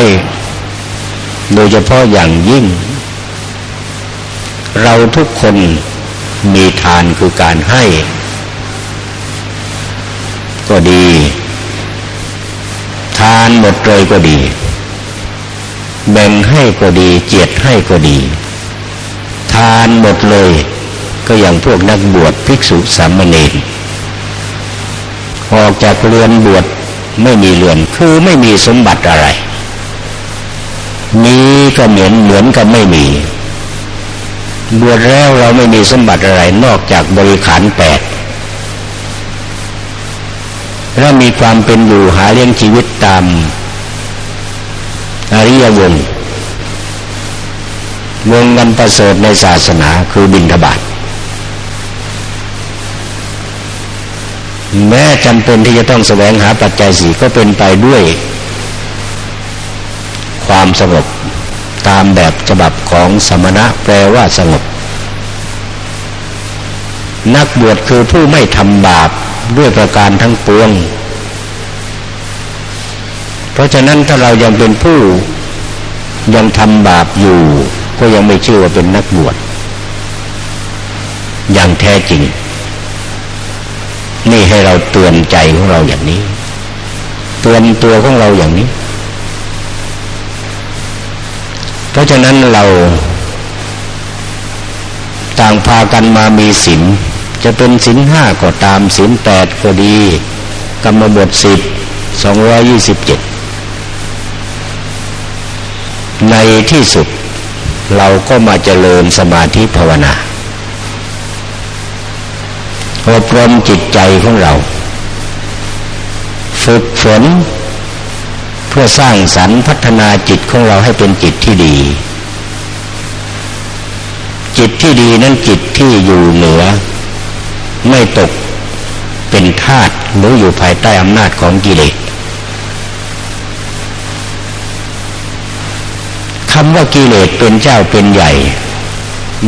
โดยเฉพาะอย่างยิ่ง เราทุกคนมีทานคือการให้ ก็ดี ทานหมดเลยก็ดี แบ่งให้ก็ดี เจียดให้ก็ดี ทานหมดเลย ก็อย่างพวกนักบวชภิกษุสามเณรออกจากเรือนบวชไม่มีเรือนคือไม่มีสมบัติอะไร มีก็เหมือนเหมือนกับไม่มี บวชแล้วเราไม่มีสมบัติอะไรนอกจากบริขารแปดและมีความเป็นอยู่หาเลี้ยงชีวิตตามอริยวงวงกันประเสริฐในศาสนาคือบิณฑบาต แม้จำเป็นที่จะต้องแสวงหาปัจจัยสี่ก็เป็นไปด้วย ความสงบตามแบบฉบับของสมณะแปลว่าสงบ นักบวชคือผู้ไม่ทำบาปด้วยประการทั้งปวง เพราะฉะนั้นถ้าเรายังเป็นผู้ยังทำบาปอยู่ ก็ยังไม่ชื่อว่าเป็นนักบวชอย่างแท้จริง นี่ให้เราเตือนใจของเราอย่างนี้ เตือนตัวของเราอย่างนี้ เพราะฉะนั้นเราต่างพากันมามีศีลจะเป็นศีลห้าก็ตามศีลแปดก็ดี กรรมบทสิบสองร้อยี่สิบเจ็ดในที่สุดเราก็มาเจริญสมาธิภาวนา อบรมจิตใจของเรา ฝึกฝน เพื่อสร้างสรรพัฒนาจิตของเราให้เป็นจิตที่ดี จิตที่ดีนั้นจิตที่อยู่เหนือ ไม่ตกเป็นทาตหรืออยู่ภายใต้อำนาจของกิเลสคำว่ากิเลสเป็นเจ้าเป็นใหญ่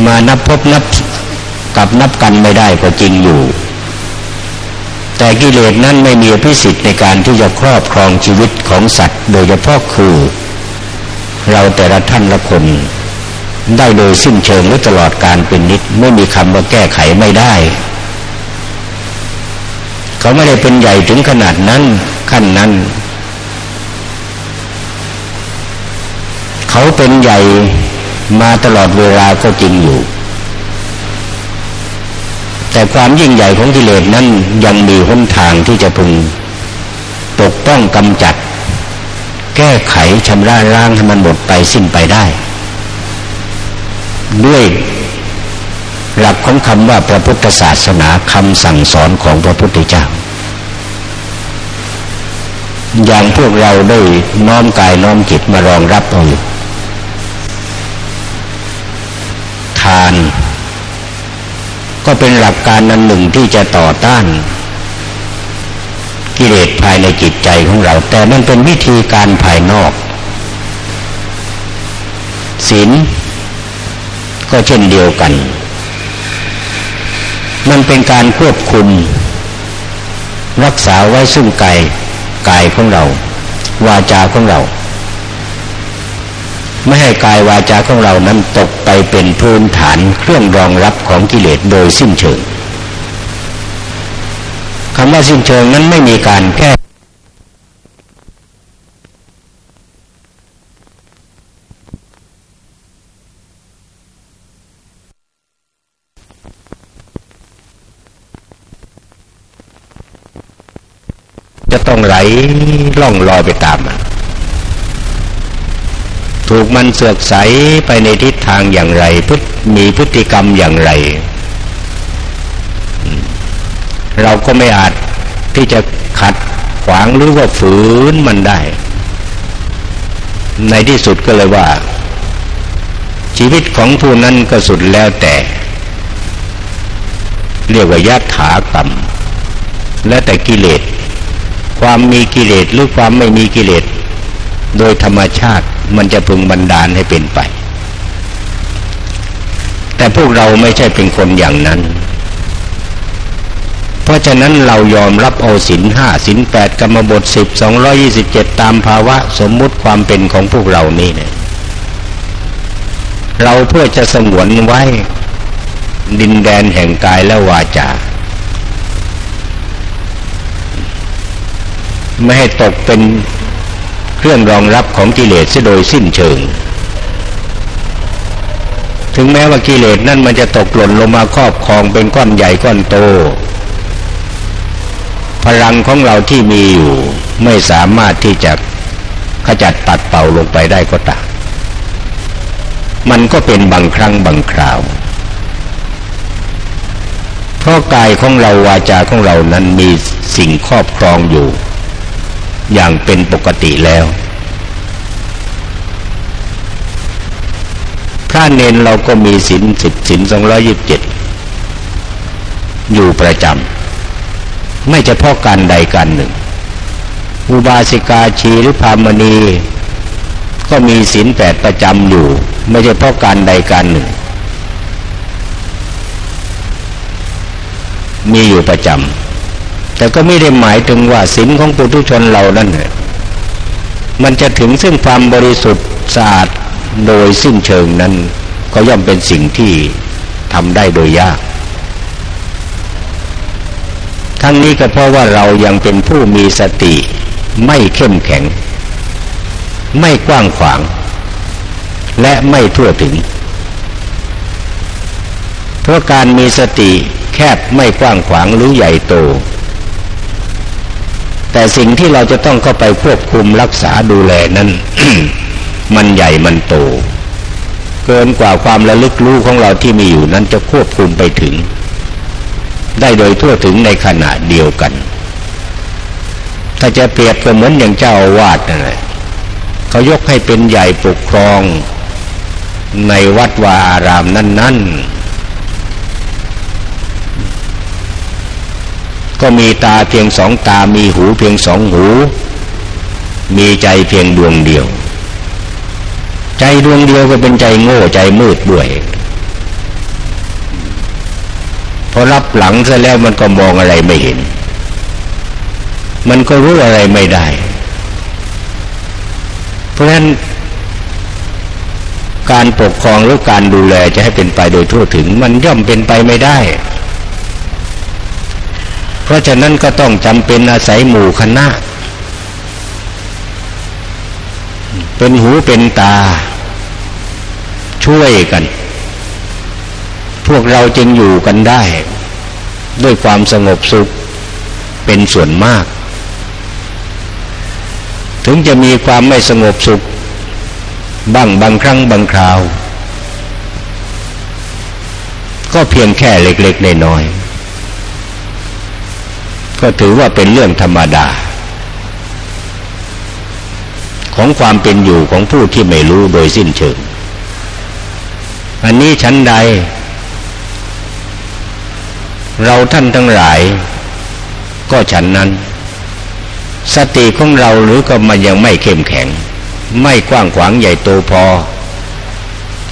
มานับพบนับ กับนับกันไม่ได้ก็จริงอยู่ แต่กิเลสนั้นไม่มีพิสิทธิ์ในการที่จะครอบครองชีวิตของสัตว์ โดยเฉพาะคือ เราแต่ละท่านละคน ได้โดยสิ้นเชิงหรือตลอดการเป็นนิดไม่มีคำว่าแก้ไขไม่ได้ เขาไม่ได้เป็นใหญ่ถึงขนาดนั้นขั้นนั้น เขาเป็นใหญ่มาตลอดเวลาก็จริงอยู่ แต่ความยิ่งใหญ่ของกิเลสนั้นยังมีหนทางที่จะพึง ปกป้องกำจัด แก้ไขชำระล้างให้มันหมดไปสิ้นไปได้ ด้วยหลักของคำว่าพระพุทธศาสนาคำสั่งสอนของพระพุทธเจ้า อย่างพวกเราได้น้อมกายน้อมจิตมารองรับเอาอยู่ทาน ก็เป็นหลักการนันหนึ่งที่จะต่อต้านกิเลสภายในจิตใจของเรา แต่มันเป็นวิธีการภายนอกศีลก็เช่นเดียวกัน มันเป็นการควบคุม รักษาไว้ซึ่งกายกายของเรา วาจาของเรา ไม่ให้กายวาจาของเรานั้นตกไปเป็นพื้นฐานเครื่องรองรับของกิเลสโดยสิ้นเชิงคำว่าสิ้นเชิงนั้นไม่มีการแก้จะต้องไหลล่องลอยไปตาม ถูกมันเสือกใสไปในทิศทางอย่างไรพมีพฤติกรรมอย่างไร เราก็ไม่อาจที่จะขัดขวางหรือว่าฝืนมันได้ ในที่สุดก็เลยว่า ชีวิตของผู้นั้นก็สุดแล้วแต่ เรียกว่ายัตถากรรม และแต่กิเลส ความมีกิเลสหรือความไม่มีกิเลส โดยธรรมชาติ มันจะพึงบันดาลให้เป็นไป แต่พวกเราไม่ใช่เป็นคนอย่างนั้น เพราะฉะนั้นเรายอมรับเอาสินห้าสินแปดกรรมบทสิบสองยี่สิบเจ็ดตามภาวะสมมุติความเป็นของพวกเรานี่เนี่ยเราเพื่อจะสงวนไว้ ดินแดนแห่งกายและวาจาไม่ให้ตกเป็น รื่องรองรับของกิเลสเสียโดยสิ้นเชิง ถึงแม้ว่ากิเลสนั่นมันจะตกหล่นลงมาครอบครองเป็นก้อนใหญ่ก้อนโต พลังของเราที่มีอยู่ไม่สามารถที่จะขจัดปัดเป่าลงไปได้ก็ตามมันก็เป็นบางครั้งบางคราว เพราะกายของเราวาจาของเรานั้นมีสิ่งครอบครองอยู่ อย่างเป็นปกติแล้ว พระเนนเราก็มีศีลสิบศีลสองร้อยิบเจ็ดอยู่ประจำไม่เฉพาะการใดการหนึ่ง อุบาสิกาชีหรือพามณี ก็มีศีลแปดประจำอยู่ ไม่ใช่เพาะการใดการหนึ่ง มีอยู่ประจำ แต่ก็ไม่ได้หมายถึงว่าศีลของปุถุชนเรานั่นมันจะถึงซึ่งความบริสุทธิ์สะอาดโดยสิ้นเชิงนั้น ก็ย่อมเป็นสิ่งที่ทำได้โดยยาก ทั้งนี้ก็เพราะว่าเรายังเป็นผู้มีสติไม่เข้มแข็ง ไม่กว้างขวาง และไม่ทั่วถึง เพราะการมีสติแคบไม่กว้างขวางหรือใหญ่โต แต่สิ่งที่เราจะต้องเข้าไปควบคุมรักษาดูแลนั้น มันใหญ่มันโต เกินกว่าความระลึกรู้ของเราที่มีอยู่นั้นจะควบคุมไปถึง ได้โดยทั่วถึงในขณะเดียวกัน ถ้าจะเปรียบก็เหมือนอย่างเจ้าอาวาสนั่นแหละเขายกให้เป็นใหญ่ปกครอง ในวัดวาอารามนั้นๆ ก็มีตาเพียงสองตา มีหูเพียงสองหู มีใจเพียงดวงเดียว ใจดวงเดียวก็เป็นใจโง่ใจมืดด้วยพอรับหลังซะแล้วมันก็มองอะไรไม่เห็น มันก็รู้อะไรไม่ได้ เพราะฉะนั้นการปกครองหรือการดูแลจะให้เป็นไปโดยทั่วถึง มันย่อมเป็นไปไม่ได้ เพราะฉะนั้นก็ต้องจำเป็นอาศัยหมู่คณะ เป็นหูเป็นตา ช่วยกัน พวกเราจึงอยู่กันได้ ด้วยความสงบสุขเป็นส่วนมาก ถึงจะมีความไม่สงบสุข บ้างบางครั้งบางคราว ก็เพียงแค่เล็กๆน้อยๆ ก็ถือว่าเป็นเรื่องธรรมดา ของความเป็นอยู่ของผู้ที่ไม่รู้โดยสิ้นเชิง อันนี้ชั้นใด เราท่านทั้งหลาย ก็ฉันนั้น สติของเราหรือก็มันยังไม่เข้มแข็ง ไม่กว้างขวางใหญ่โตพอ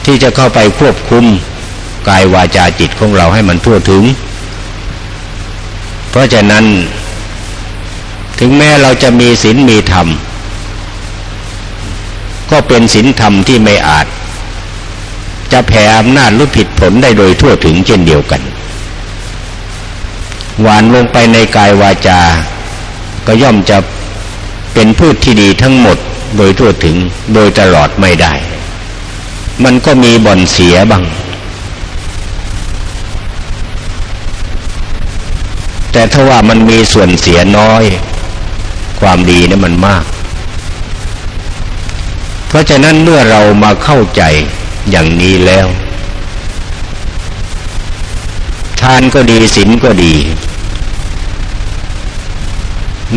ที่จะเข้าไปควบคุมกายวาจาจิตของเราให้มันทั่วถึง เพราะฉะนั้น ถึงแม้เราจะมีศีลมีธรรม ก็เป็นศีลธรรมที่ไม่อาจ จะแผ่อำนาจรือผิดผลได้โดยทั่วถึงเช่นเดียวกันหวานลงไปในกายวาจา ก็ย่อมจะเป็นพืชที่ดีทั้งหมดโดยทั่วถึงโดยตลอดไม่ได้ มันก็มีบ่อนเสียบ้าง แต่ถ้าว่ามันมีส่วนเสียน้อย ความดีนี่มันมาก เพราะฉะนั้นเมื่อเรามาเข้าใจอย่างนี้แล้ว ทานก็ดีศีลก็ดี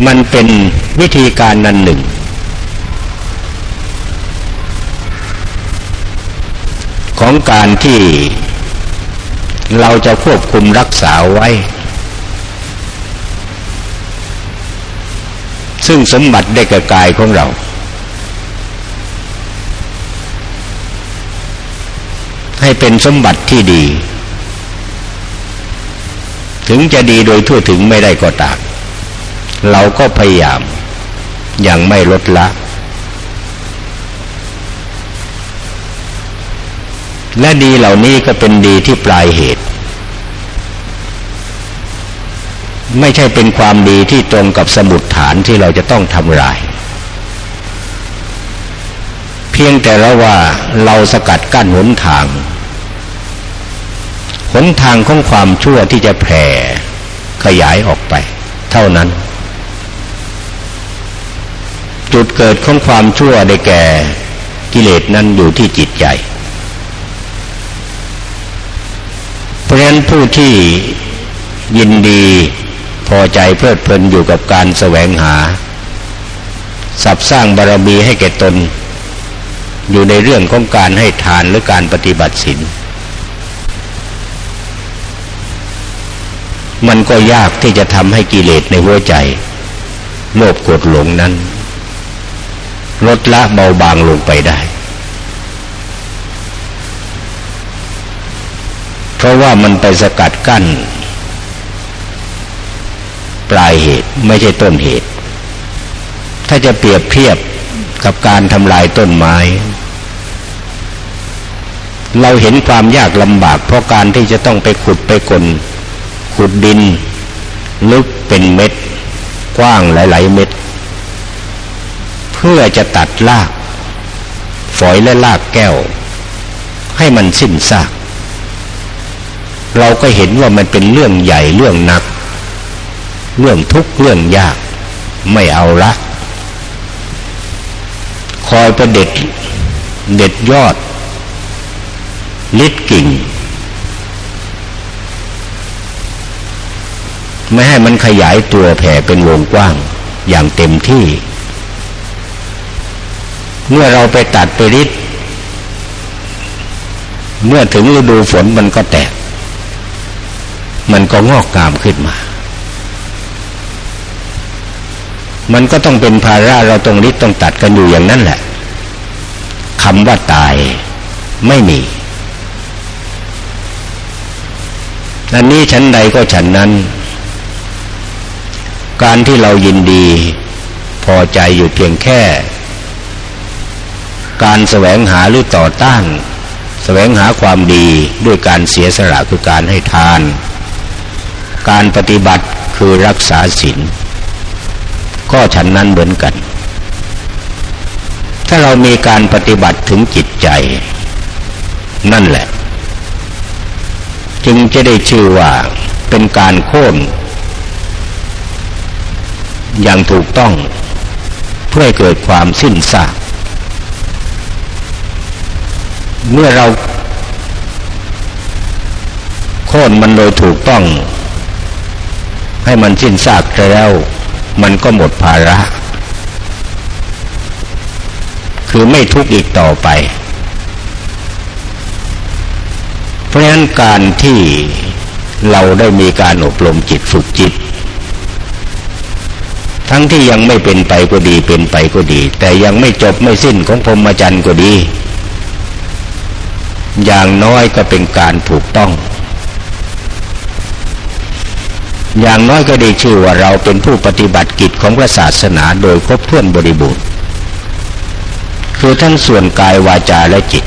มันเป็นวิธีการนั้นหนึ่ง ของการที่เราจะควบคุมรักษาไว้ ซึ่งสมบัติได้กับกายของเรา ให้เป็นสมบัติที่ดี ถึงจะดีโดยทั่วถึงไม่ได้ก็ตามเราก็พยายามอย่างไม่ลดละ และดีเหล่านี้ก็เป็นดีที่ปลายเหตุ ไม่ใช่เป็นความดีที่ตรงกับสมุดฐานที่เราจะต้องทำลาย เพียงแต่ละว่าเราสกัดกั้นหนทาง หนทางของความชั่วที่จะแผ่ขยายออกไป เท่านั้น จุดเกิดของความชั่วได้แก่กิเลสนั้นอยู่ที่จิตใจเพราะฉะนั้นผู้ที่ยินดี พอใจเพลิดเพลินอยู่กับการแสวงหา สับสร้างบารมีให้แก่ตน อยู่ในเรื่องของการให้ทานหรือการปฏิบัติศีลมันก็ยากที่จะทำให้กิเลสในหัวใจ โลภโกรธหลงนั้น ลดละเบาบางลงไปได้ เพราะว่ามันไปสกัดกั้น ปลายเหตุไม่ใช่ต้นเหตุ ถ้าจะเปรียบเทียบกับการทำลายต้นไม้ เราเห็นความยากลำบาก เพราะการที่จะต้องไปขุดไปกลขุดดิน ลึกเป็นเม็ด กว้างหลาย ๆ เม็ด เพื่อจะตัดราก ฝอยและรากแก้ว ให้มันสิ้นซากเราก็เห็นว่ามันเป็นเรื่องใหญ่เรื่องหนัก เรื่องทุกข์เรื่องยาก ไม่เอาละ คอยประเด็ดเด็ดยอดลิดกิ่ง ไม่ให้มันขยายตัวแผ่เป็นวงกว้างอย่างเต็มที่ เมื่อเราไปตัดไปริดเมื่อถึงฤดูฝนมันก็แตก มันก็งอกงามขึ้นมา มันก็ต้องเป็นภาระเราต้องริดต้องตัดกันอยู่อย่างนั้นแหละคำว่าตายไม่มีอันนี้ฉันใดก็ฉันนั้น การที่เรายินดี พอใจอยู่เพียงแค่ การแสวงหาหรือต่อต้าน แสวงหาความดีด้วยการเสียสละคือการให้ทาน การปฏิบัติคือรักษาศีล ก็ฉันนั้นเหมือนกัน ถ้าเรามีการปฏิบัติถึงจิตใจ นั่นแหละ จึงจะได้ชื่อว่าเป็นการโค่นอย่างถูกต้องเพื่อเกิดความสิ้นซากเมื่อเราโค่นมันโดยถูกต้อง ให้มันสิ้นซากแล้ว มันก็หมดภาระ คือไม่ทุกข์อีกต่อไป เพราะฉะนั้นการที่เราได้มีการอบรมจิตฝึกจิต ทั้งที่ยังไม่เป็นไปก็ดีเป็นไปก็ดี แต่ยังไม่จบไม่สิ้นของพรหมจรรย์ก็ดี อย่างน้อยก็เป็นการถูกต้อง อย่างน้อยก็ได้ชื่อว่าเราเป็นผู้ปฏิบัติกิจของพระศาสนาโดยครบถ้วนบริบูรณ์ คือทั้งส่วนกายวาจาและจิต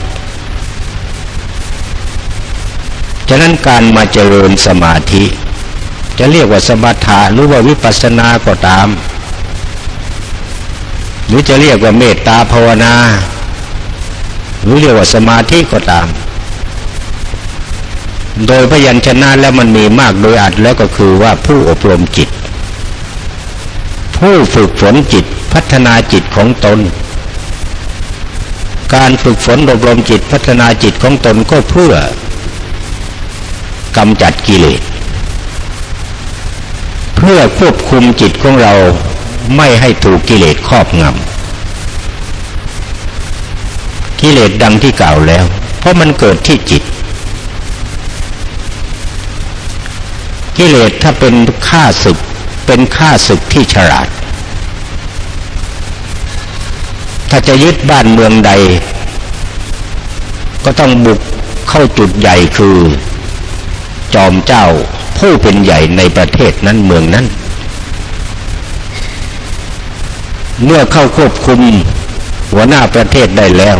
ฉะนั้นการมาเจริญสมาธิ จะเรียกว่าสมถะหรือว่าวิปัสสนาก็ตาม หรือจะเรียกว่าเมตตาภาวนา หรือเรียกว่าสมาธิก็ตาม โดยพยัญชนะแล้วมันมีมากโดยอัดแล้วก็คือว่าผู้อบรมจิต ผู้ฝึกฝนจิตพัฒนาจิตของตน การฝึกฝนอบรมจิตพัฒนาจิตของตนก็เพื่อกำจัดกิเลสเพื่อควบคุมจิตของเราไม่ให้ถูกกิเลสครอบงำกิเลสดังที่กล่าวแล้ว เพราะมันเกิดที่จิต กิเลสถ้าเป็นข้าศึก เป็นข้าศึกที่ฉลาด ถ้าจะยึดบ้านเมืองใด ก็ต้องบุกเข้าจุดใหญ่คือ จอมเจ้าผู้เป็นใหญ่ในประเทศนั้นเมืองนั้น เมื่อเข้าควบคุมหัวหน้าประเทศได้แล้ว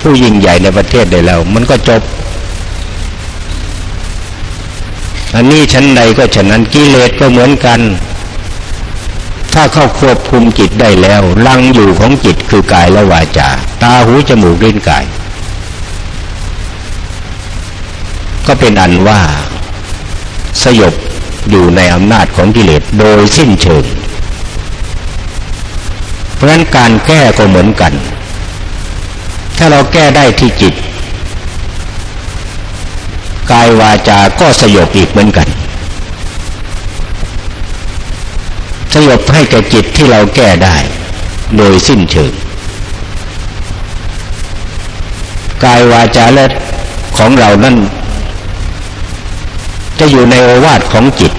ผู้ยิ่งใหญ่ในประเทศได้แล้ว มันก็จบ อันนี้ชั้นใดก็ฉะนั้นกิเลสก็เหมือนกัน ถ้าเข้าควบคุมจิตได้แล้วลังอยู่ของจิตคือกายและวาจา ตาหูจมูกลิ้นกาย ก็เป็นอันว่า สยบอยู่ในอำนาจของกิเลสโดยสิ้นเชิง เพราะฉะนั้นการแก้ก็เหมือนกัน ถ้าเราแก้ได้ที่จิต กายวาจาก็สยบอีกเหมือนกัน สยบให้กับจิตที่เราแก้ได้ โดยสิ้นเชิงกายวาจาและของเรานั่นจะอยู่ในโอวาทของจิต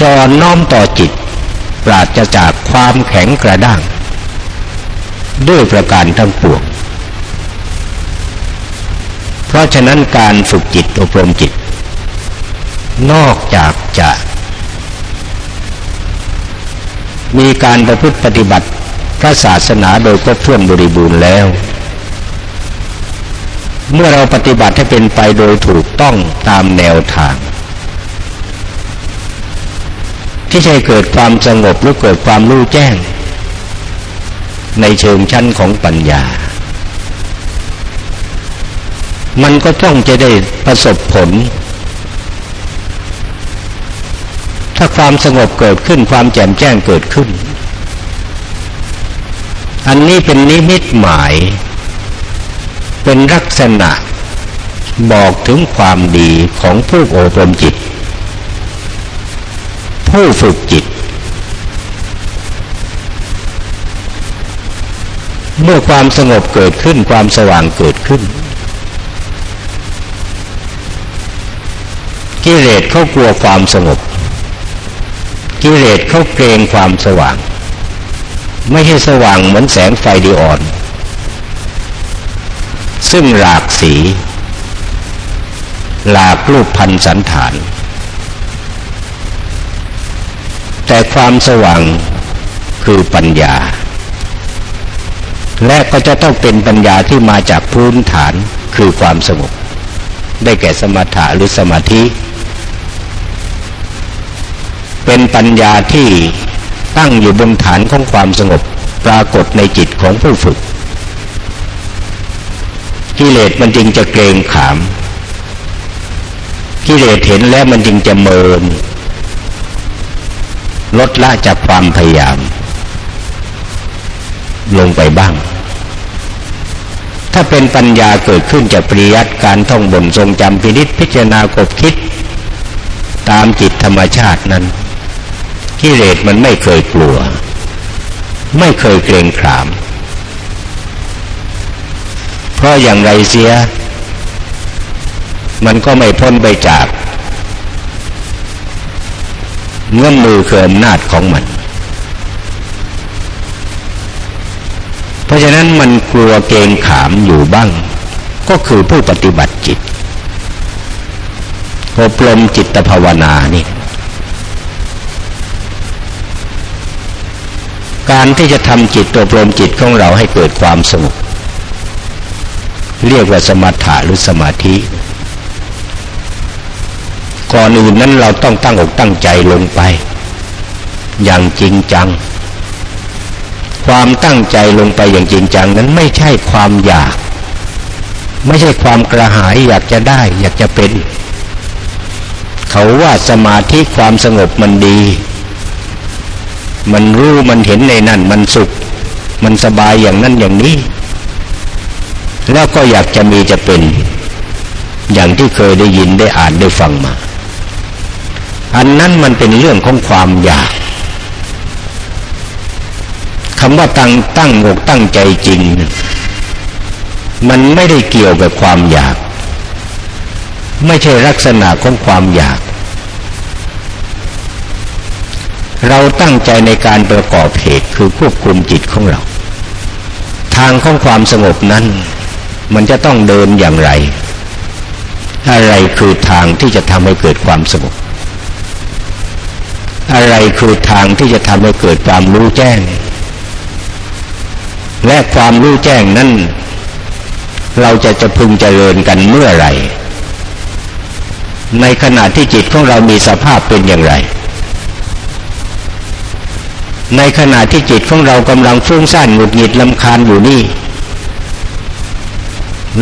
จอน้อมต่อจิต ปราศจากความแข็งกระด้าง ด้วยประการทั้งปวง ราะฉะนั้นการฝึกจิตอบรมจิต นอกจากจะ มีการประพฤติปฏิบัติพระศาสนาโดยครบถ้วนบริบูรณ์แล้ว เมื่อเราปฏิบัติให้เป็นไปโดยถูกต้องตามแนวทาง ที่จะเกิดความสงบหรือเกิดความรู้แจ้ง ในเชิงชั้นของปัญญา มันก็ต้องจะได้ประสบผล ถ้าความสงบเกิดขึ้นความแจ่มแจ้งเกิดขึ้น อันนี้เป็นนิมิตหมาย เป็นลักษณะบอกถึงความดีของผู้อบรมจิต ผู้ฝึกจิต เมื่อความสงบเกิดขึ้นความสว่างเกิดขึ้น กิเลสเขากลัวความสงบ กิเลสเขาเกรงความสว่าง ไม่ใช่สว่างเหมือนแสงไฟดีอ่อน ซึ่งหลากสี หลากรูปพันสันฐาน แต่ความสว่างคือปัญญา และก็จะต้องเป็นปัญญาที่มาจากพื้นฐานคือความสงบได้แก่สมถะหรือสมาธิ เป็นปัญญาที่ตั้งอยู่บนฐานของความสงบปรากฏในจิตของผู้ฝึก กิเลสมันจึงจะเกรงขาม กิเลสเห็นแล้วมันจึงจะเมิน ลดละจากความพยายาม ลงไปบ้าง ถ้าเป็นปัญญาเกิดขึ้นจากปริยัติการท่องบนทรงจำพินิษพิจารณากบคิด ตามจิตธรรมชาตินั้น กิเลสมันไม่เคยกลัว ไม่เคยเกรงขาม เพราะอย่างไรเสีย มันก็ไม่พ้นไปจากเงื่อมมือคืออำนาจของมัน เพราะฉะนั้นมันกลัวเกงขามอยู่บ้าง ก็คือผู้ปฏิบัติจิตอบรมจิตภาวนานี่ การที่จะทำจิตอบรมจิตของเราให้เกิดความสงบเรียกว่าสมถะหรือสมาธิ ก่อนอื่นนั้นเราต้องตั้งอกตั้งใจลงไป อย่างจริงจัง ความตั้งใจลงไปอย่างจริงจังนั้นไม่ใช่ความอยาก ไม่ใช่ความกระหายอยากจะได้ อยากจะเป็น เขาว่าสมาธิความสงบมันดี มันรู้มันเห็นในนั่น มันสุข มันสบายอย่างนั้นอย่างนี้ แล้วก็อยากจะมีจะเป็น อย่างที่เคยได้ยินได้อ่านได้ฟังมา อันนั้นมันเป็นเรื่องของความอยากคำว่าตั้งตั้งอกตั้งใจจริง มันไม่ได้เกี่ยวกับความอยาก ไม่ใช่ลักษณะของความอยาก เราตั้งใจในการประกอบเหตุคือควบคุมจิตของเรา ทางของความสงบนั้น มันจะต้องเดินอย่างไร อะไรคือทางที่จะทำให้เกิดความสงบ อะไรคือทางที่จะทำให้เกิดความรู้แจ้ง และความรู้แจ้งนั้น เราจะจะพึงเจริญกันเมื่อไรในขณะที่จิตของเรามีสภาพเป็นอย่างไร ในขณะที่จิตของเรากำลังฟุ้งซ่านหงุดหงิดลำคาญอยู่นี่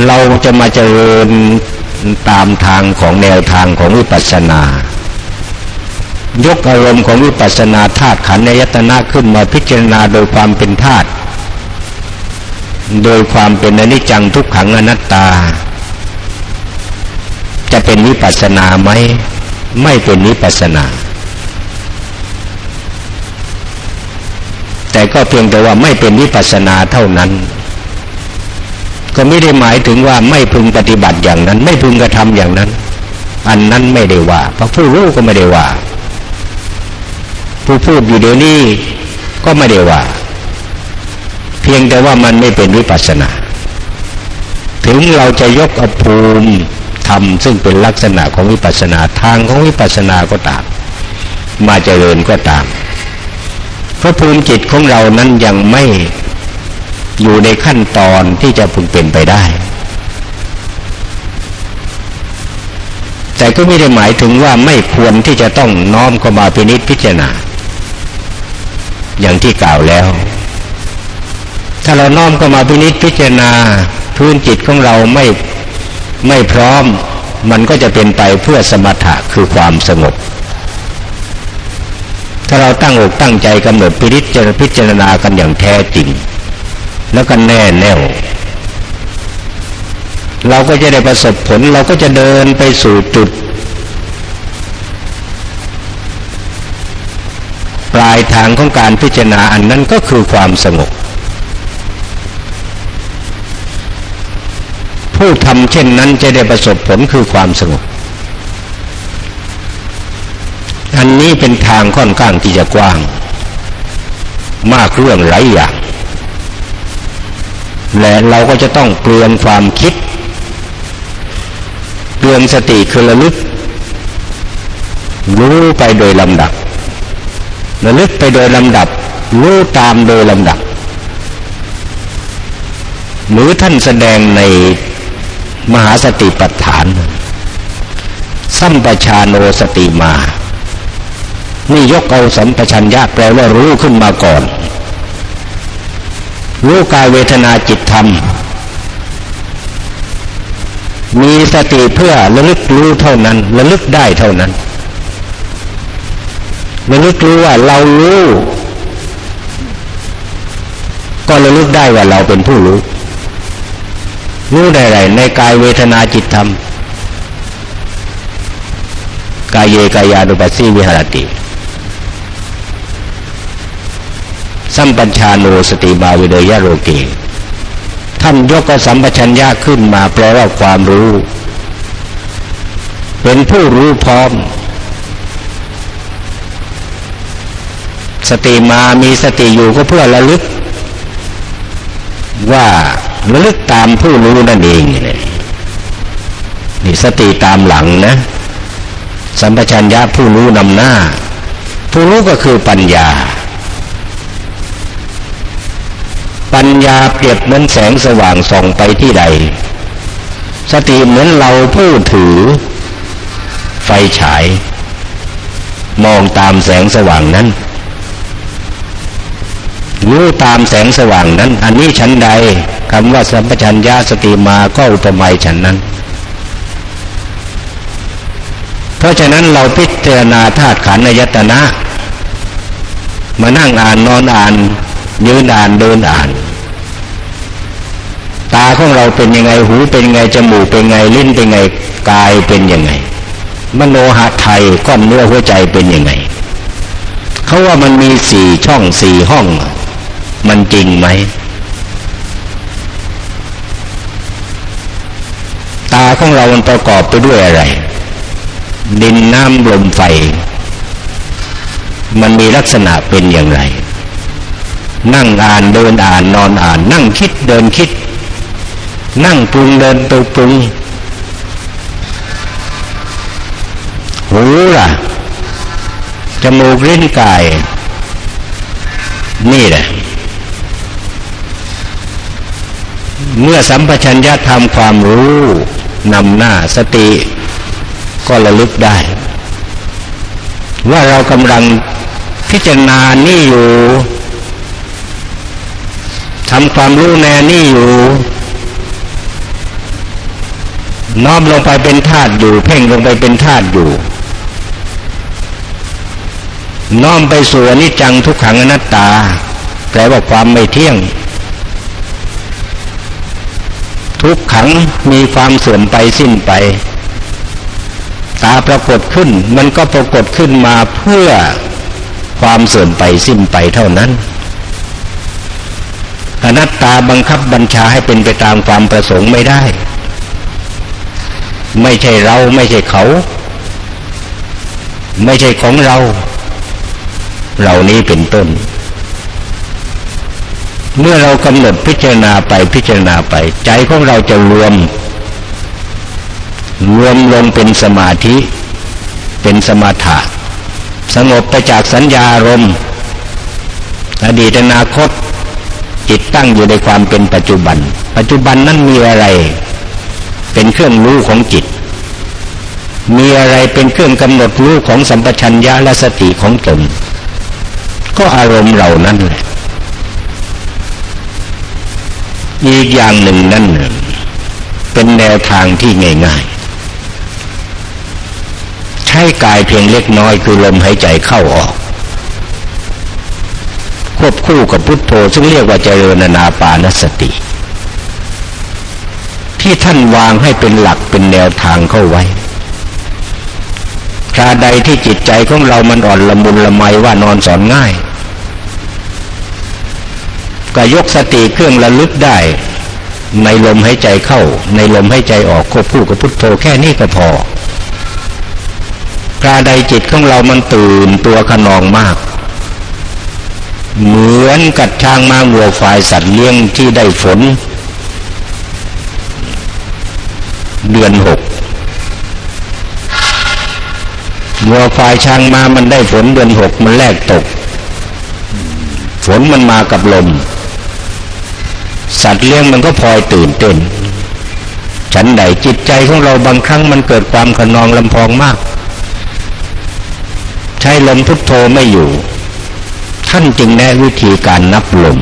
เราจะมาเจริญตามทางของแนวทางของวิปัสสนา ยกอารมณ์ของวิปัสสนาธาตุขันธ์ยตนะขึ้นมาพิจารณาโดยความเป็นธาตุโดยความเป็นอนิจจังทุกขังอนัตตา จะเป็นวิปัสสนาไหมไม่เป็นวิปัสสนา แต่ ก็เพียงแต่ว่าไม่เป็นวิปัสนาเท่านั้น ก็ไม่ได้หมายถึงว่าไม่พึงปฏิบัติอย่างนั้น ไม่พึงกระทำอย่างนั้น อันนั้นไม่ได้ว่าพระผู้รู้ก็ไม่ได้ว่า ผู้พูดอยู่เดี๋ยวนี้ก็ไม่ได้ว่า เพียงแต่ว่ามันไม่เป็นวิปัสนา ถึงเราจะยกอภูมิธรรมซึ่งเป็นลักษณะของวิปัสนาทางของวิปัสนาก็ตาม มาเจริญก็ตาม พระภูมิจิตของเรานั้นยังไม่อยู่ในขั้นตอนที่จะพึงเป็นไปได้ แต่ก็ไม่ได้หมายถึงว่าไม่ควรที่จะต้องน้อมเข้ามาพินิจพิจารณา อย่างที่กล่าวแล้ว ถ้าเราน้อมเข้ามาพินิจพิจารณาพื้นจิตของเราไม่ไม่พร้อม มันก็จะเป็นไปเพื่อสมถะคือความสงบ ถ้าเราตั้งอกตั้งใจกำหนดพิจารพิจารณากันอย่างแท้จริง แล้วก็แน่แน่วเราก็จะได้ประสบผลเราก็จะเดินไปสู่จุด ปลายทางของการพิจารณาอันนั้นก็คือความสงบผู้ทำเช่นนั้นจะได้ประสบผลคือความสงบ อันนี้เป็นทางค่อนข้างที่จะกว้าง มากเรื่องหลายอย่างและเราก็จะต้องเปลืองความคิด เปลืองสติคือระลึก รู้ไปโดยลำดับ ระลึกไปโดยลำดับ รู้ตามโดยลำดับ หรือท่านแสดงในมหาสติปัฏฐาน สัมปชาโนสติมา นี่ยกเอาสัมปชัญญะแปลว่ารู้ขึ้นมาก่อน รู้กายเวทนาจิตธรรม มีสติเพื่อระลึกรู้เท่านั้นระลึกได้เท่านั้นระลึกรู้ว่าเรารู้ ก็ระลึกได้ว่าเราเป็นผู้รู้ รู้ได้ไรในกายเวทนาจิตธรรมกายเยกายานุปัสสีวิหารติ สัมปัญชาโนสติบาวิเดยะโรเกท่านยกสัมปชัญญะขึ้นมาแปลว่าความรู้ เป็นผู้รู้พร้อม สติมามีสติอยู่ก็เพื่อระลึก ว่าระลึกตามผู้รู้นั่นเองนี่นี่สติตามหลังนะ สัมปชัญญะผู้รู้นำหน้า ผู้รู้ก็คือปัญญา ปัญญาเปรียบเหมือนแสงสว่างส่องไปที่ใด สติเหมือนเราผู้ถือ ไฟฉาย มองตามแสงสว่างนั้นรู้ตามแสงสว่างนั้น อันนี้ชั้นใดคำว่าสัมปชัญญะสติมาก็อุปมาฉันนั้น เพราะฉะนั้นเราพิจารณาธาตุขันธ์ยตนะ มานั่งอ่านนอนอ่าน ยืนอ่านเดินอ่าน ตาของเราเป็นยังไงหูเป็นยังไงจมูกเป็นยังไงลิ้นเป็นยังไงกายเป็นยังไง มโนหะไทยก้อนเนื้อหัวใจเป็นยังไงเขาว่ามันมีสี่ช่องสี่ห้อง มันจริงไหมตาของเรามันประกอบไปด้วยอะไรดินน้ำลมไฟ มันมีลักษณะเป็นอย่างไร นั่งอ่านเดินอ่านนอนอ่าน นั่งคิดเดินคิด นั่งปรุงเดินตัวปรุงหูล่ะ จมูกลิ้นกาย นี่แหละ เมื่อสัมปชัญญะทำความรู้นำหน้าสติ ก็ระลึกได้ ว่าเรากำลังพิจารณานี่อยู่ทำความรู้แน่นี่อยู่ น้อมลงไปเป็นธาตุอยู่ เพ่งลงไปเป็นธาตุอยู่ น้อมไปสู่อนิจจังทุกขังอนัตตา แปลว่าความไม่เที่ยง ทุกขังมีความเสื่อมไปสิ้นไป ตาปรากฏขึ้น มันก็ปรากฏขึ้นมาเพื่อความเสื่อมไปสิ้นไปเท่านั้นอนัตตาบังคับบัญชาให้เป็นไปตามความประสงค์ไม่ได้ ไม่ใช่เราไม่ใช่เขา ไม่ใช่ของเรา เหล่านี้เป็นต้น เมื่อเรากำหนดพิจารณาไปพิจารณาไป ใจของเราจะรวม รวมลงเป็นสมาธิ เป็นสมาถะสงบไปจากสัญญาอารมณ์อดีตอนาคตจิตตั้งอยู่ในความเป็นปัจจุบัน ปัจจุบันนั้นมีอะไร เป็นเครื่องรู้ของจิต มีอะไรเป็นเครื่องกำหนดรู้ของสัมปชัญญะและสติของตน ก็อารมณ์เหล่านั้นแหละ อีกอย่างหนึ่งนั่นเป็นแนวทางที่ง่ายๆ ใช้กายเพียงเล็กน้อยคือลมหายใจเข้าออกควบคู่กับพุทโธซึ่งเรียกว่าเจริญนาปานสติ ที่ท่านวางให้เป็นหลักเป็นแนวทางเข้าไว้คราใดที่จิตใจของเรามันอ่อนละมุนละไมว่านอนสอนง่าย ก็ยกสติเครื่องระลึกได้ ในลมหายใจเข้า ในลมหายใจออกควบคู่กับพุทโธแค่นี้ก็พอกาใดจิตของเรามันตื่นตัวขนองมาก เหมือนกัดช้างมาวัวฝ่ายสัตว์เลี้ยงที่ได้ฝน เดือนหกวัวฝ่ายช้างมามันได้ฝนเดือนหกมันแลกตก ฝนมันมากับลม สัตว์เลี้ยงมันก็พลอยตื่นเต้นฉันใดจิตใจของเราบางครั้งมันเกิดความขนองลำพองมาก ใช้ลมพุทโธไม่อยู่ ท่านจึงแนะวิธีการนับลม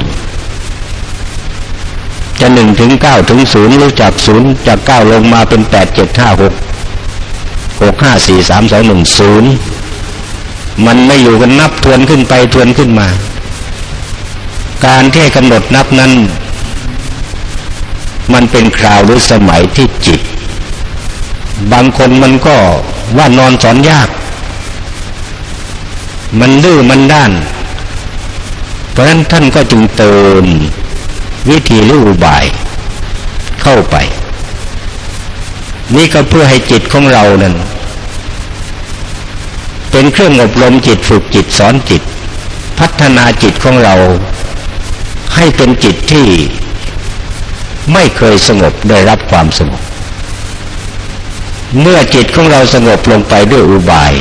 จะหนึ่งถึงเก้าถึงศูนย์รู้จักศูนย์จากเก้าลงมาเป็นแปดเจ็ดห้าหกหกห้าสี่สามสองหนึ่งศูนย์มันไม่อยู่กันนับทวนขึ้นไปทวนขึ้นมา การที่กำหนดนับนั้น มันเป็นคราวหรือสมัยที่จิต บางคนมันก็ว่านอนสอนยาก มันดื้อมันด้าน เพราะฉะนั้นท่านก็จึงเติม วิธีหรืออุบายเข้าไป นี่ก็เพื่อให้จิตของเรานั้นเป็นเครื่องอบรมจิตฝึกจิตสอนจิต พัฒนาจิตของเรา ให้เป็นจิตที่ไม่เคยสงบได้รับความสงบ เมื่อจิตของเราสงบลงไปด้วยอุบาย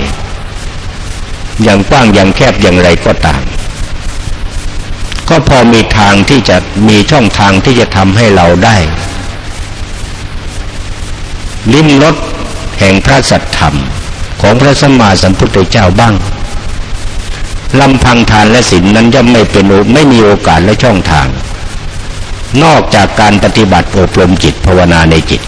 อย่างกว้างอย่างแคบอย่างไรก็ตาม ก็พอมีทางที่จะมีช่องทางที่จะทำให้เราได้ ลิ้มรสแห่งพระสัทธรรมของพระสัมมาสัมพุทธเจ้าบ้างลำพังทานและศีลนั้นย่อมไม่เป็นไม่มีโอกาสและช่องทาง นอกจากการปฏิบัติอบรมจิตภาวนาในจิต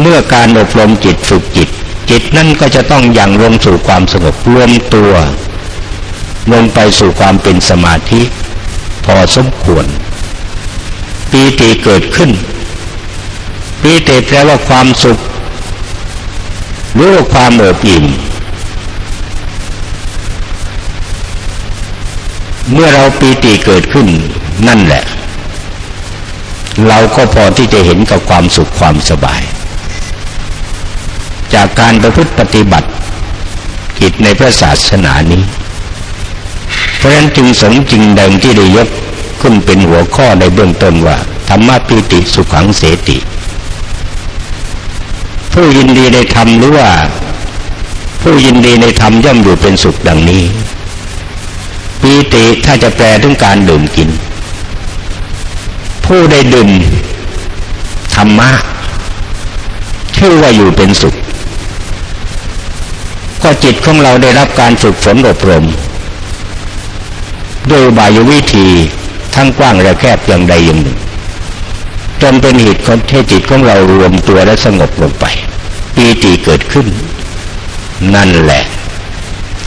เมื่อการอบรมจิตฝึกจิต จิตนั่นก็จะต้องอยังลงสู่ความสงบรวมตัว ลงไปสู่ความเป็นสมาธิ พอสมควร ปีติเกิดขึ้น ปีติแปลว่าความสุขหรือว่าความเอิบอิ่มเมื่อเราปีติเกิดขึ้นนั่นแหละ เราก็พอที่จะเห็นกับความสุขความสบาย จากการประพฤติปฏิบัติกิจในพระศาสนานี้ เพราะฉะนั้นจึงสมจริงดังที่ได้ยกขึ้นเป็นหัวข้อในเบื้องต้นว่าธรรมะปีติสุขังเสติ ผู้ยินดีในธรรมหรือว่า ผู้ยินดีในธรรมย่อมอยู่เป็นสุขดังนี้ปีติถ้าจะแปลถึงการดื่มกิน ผู้ได้ดื่มธรรมะชื่อว่าอยู่เป็นสุข ก็จิตของเราได้รับการฝึกฝนอบรม ด้วยบายวิธีทั้งกว้างและแคบอย่างใดอย่างหนึ่งจนเป็นเหตุของให้จิตของเรารวมตัวและสงบลงไปปีติเกิดขึ้น นั่นแหละ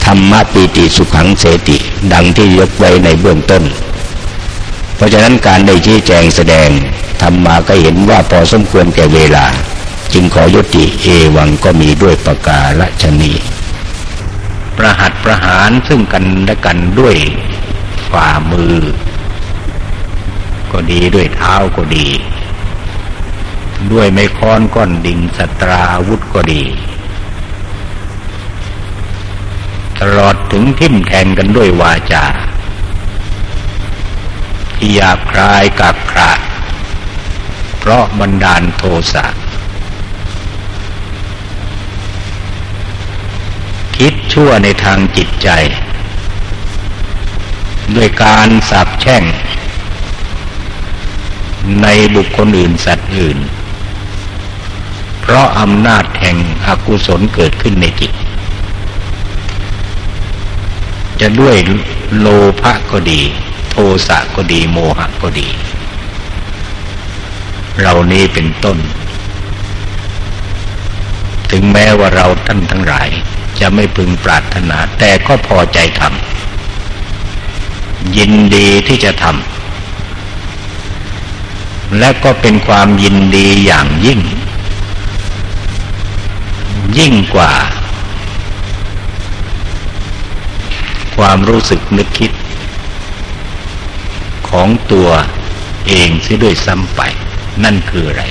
ธรรมะปีติสุขังเสติ ดังที่ยกไว้ในเบื้องต้น เพราะฉะนั้นการได้ชี้แจงแสดงธรรมาก็เห็นว่าพอสมควรแก่เวลา จึงขอยุติเอวังก็มีด้วยประกาศชนี
ประหัตประหารซึ่งกันและกันด้วย ฝ่ามือ ก็ดีด้วยเท้าก็ดี ด้วยไม้ค้อนก้อนดิงสตราอาวุธก็ดี ตลอดถึงทิ่มแทงกันด้วยวาจาที่หยาบคลายกับคราเพราะบันดาลโทสะคิดชั่วในทางจิตใจ ด้วยการสาบแช่ง ในบุคคลอื่นสัตว์อื่น เพราะอำนาจแห่งอกุศลเกิดขึ้นในจิต จะด้วยโลภะก็ดี โทสะก็ดีโมหะก็ดีเรานี้เป็นต้น ถึงแม้ว่าเราท่านทั้งหลายจะไม่พึงปรารถนาแต่ก็พอใจทำ ยินดีที่จะทำและก็เป็นความยินดีอย่างยิ่ง ยิ่งกว่า ความรู้สึกนึกคิด ของตัวเองเสียด้วยซ้ำไป นั่นคืออะไร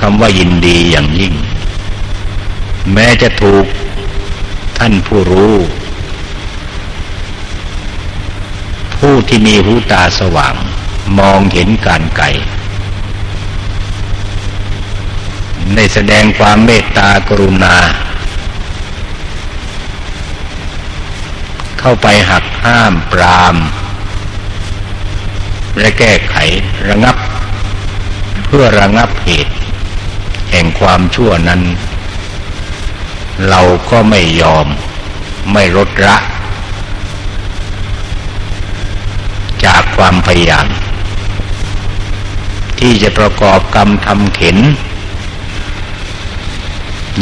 คำว่ายินดีอย่างยิ่ง แม้จะถูกท่านผู้รู้ ผู้ที่มีหูตาสว่าง มองเห็นการไกลได้แสดงความเมตตากรุณา เข้าไปหักห้ามปราม และแก้ไขระงับ เพื่อระงับเหตุ แห่งความชั่วนั้น เราก็ไม่ยอมไม่ลดละ จากความพยายามที่จะประกอบกรรมทำเข็น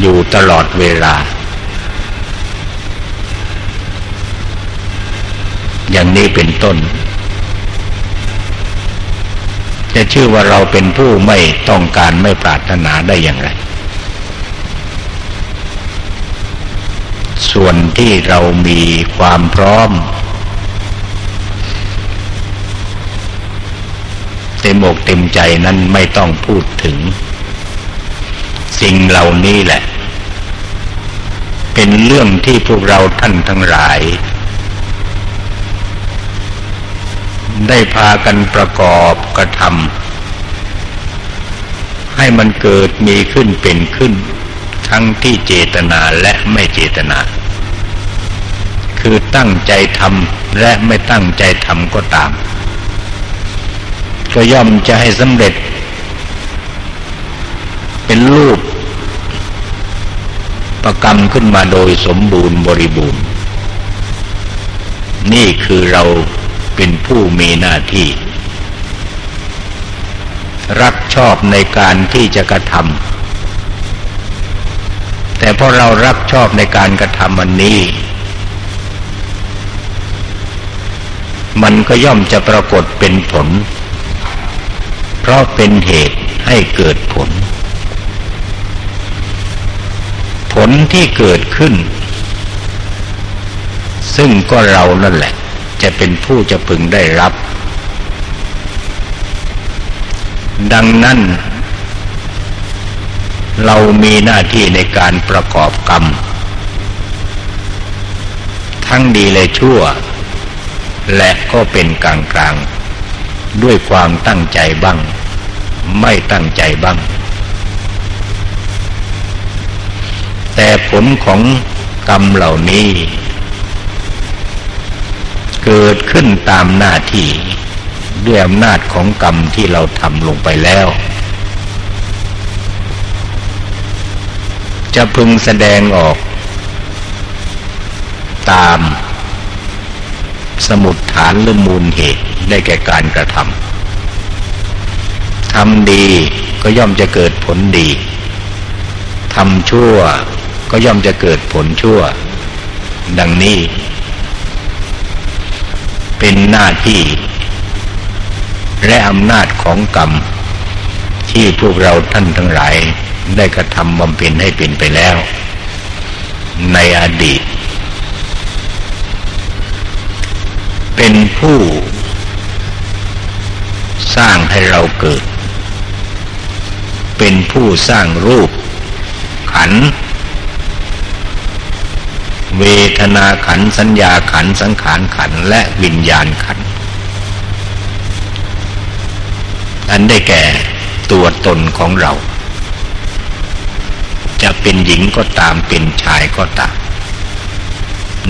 อยู่ตลอดเวลา อย่างนี้เป็นต้น จะชื่อว่าเราเป็นผู้ไม่ต้องการไม่ปรารถนาได้อย่างไร ส่วนที่เรามีความพร้อม ต็มอกเต็มใจนั้นไม่ต้องพูดถึง สิ่งเหล่านี้แหละ เป็นเรื่องที่พวกเราท่านทั้งหลาย
ได้พากันประกอบกระทำให้มันเกิดมีขึ้นเป็นขึ้น ทั้งที่เจตนาและไม่เจตนา คือตั้งใจทำและไม่ตั้งใจทำก็ตาม ก็ย่อมจะให้สำเร็จ เป็นรูป ประกรรมขึ้นมาโดยสมบูรณ์บริบูรณ์ นี่คือเราเป็นผู้มีหน้าที่ รักชอบในการที่จะกระทำแต่พอเรารักชอบในการกระทำอันนี้มันก็ย่อมจะปรากฏเป็นผล ราะเป็นเหตุให้เกิดผล ผลที่เกิดขึ้น ซึ่งก็เรานั่นแหละ จะเป็นผู้จะพึงได้รับ ดังนั้น เรามีหน้าที่ในการประกอบกรรม ทั้งดีและชั่ว และก็เป็นกลางกลางด้วยความตั้งใจบ้าง ไม่ตั้งใจบ้าง แต่ผลของกรรมเหล่านี้ เกิดขึ้นตามหน้าที่ด้วยอำนาจของกรรมที่เราทำลงไปแล้ว จะพึงแสดงออก ตามสมุดฐานหรือมูลเหตุได้แก่การกระทำำดีก็ย่อมจะเกิดผลดี ทำชั่วก็ย่อมจะเกิดผลชั่ว ดังนี้ เป็นหน้าที่ และอำนาจของกรรม ที่พวกเราท่านทั้งหลาย ได้กระทำบำเพ็ญให้เป็นไปแล้ว ในอดีต เป็นผู้ สร้างให้เราเกิด เป็นผู้สร้างรูป ขัน เวทนาขันสัญญาขันสังขารขันและวิญญาณขัน อันได้แก่ตัวตนของเรา จะเป็นหญิงก็ตามเป็นชายก็ตาม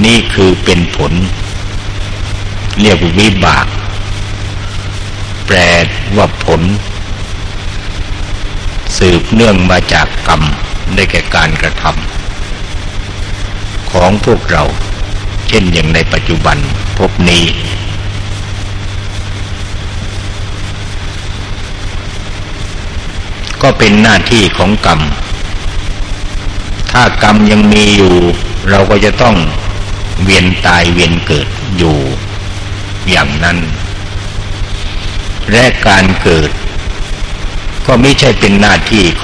นี่คือเป็นผล เรียกวิบาก แปลว่าผล สืบเนื่องมาจากกรรมได้แก่การกระทำของพวกเรา เช่นอย่างในปัจจุบันพบนี้ ก็เป็นหน้าที่ของกรรม ถ้ากรรมยังมีอยู่ เราก็จะต้องเวียนตายเวียนเกิดอยู่ อย่างนั้น และการเกิด ก็ไม่ใช่เป็นหน้าที่ข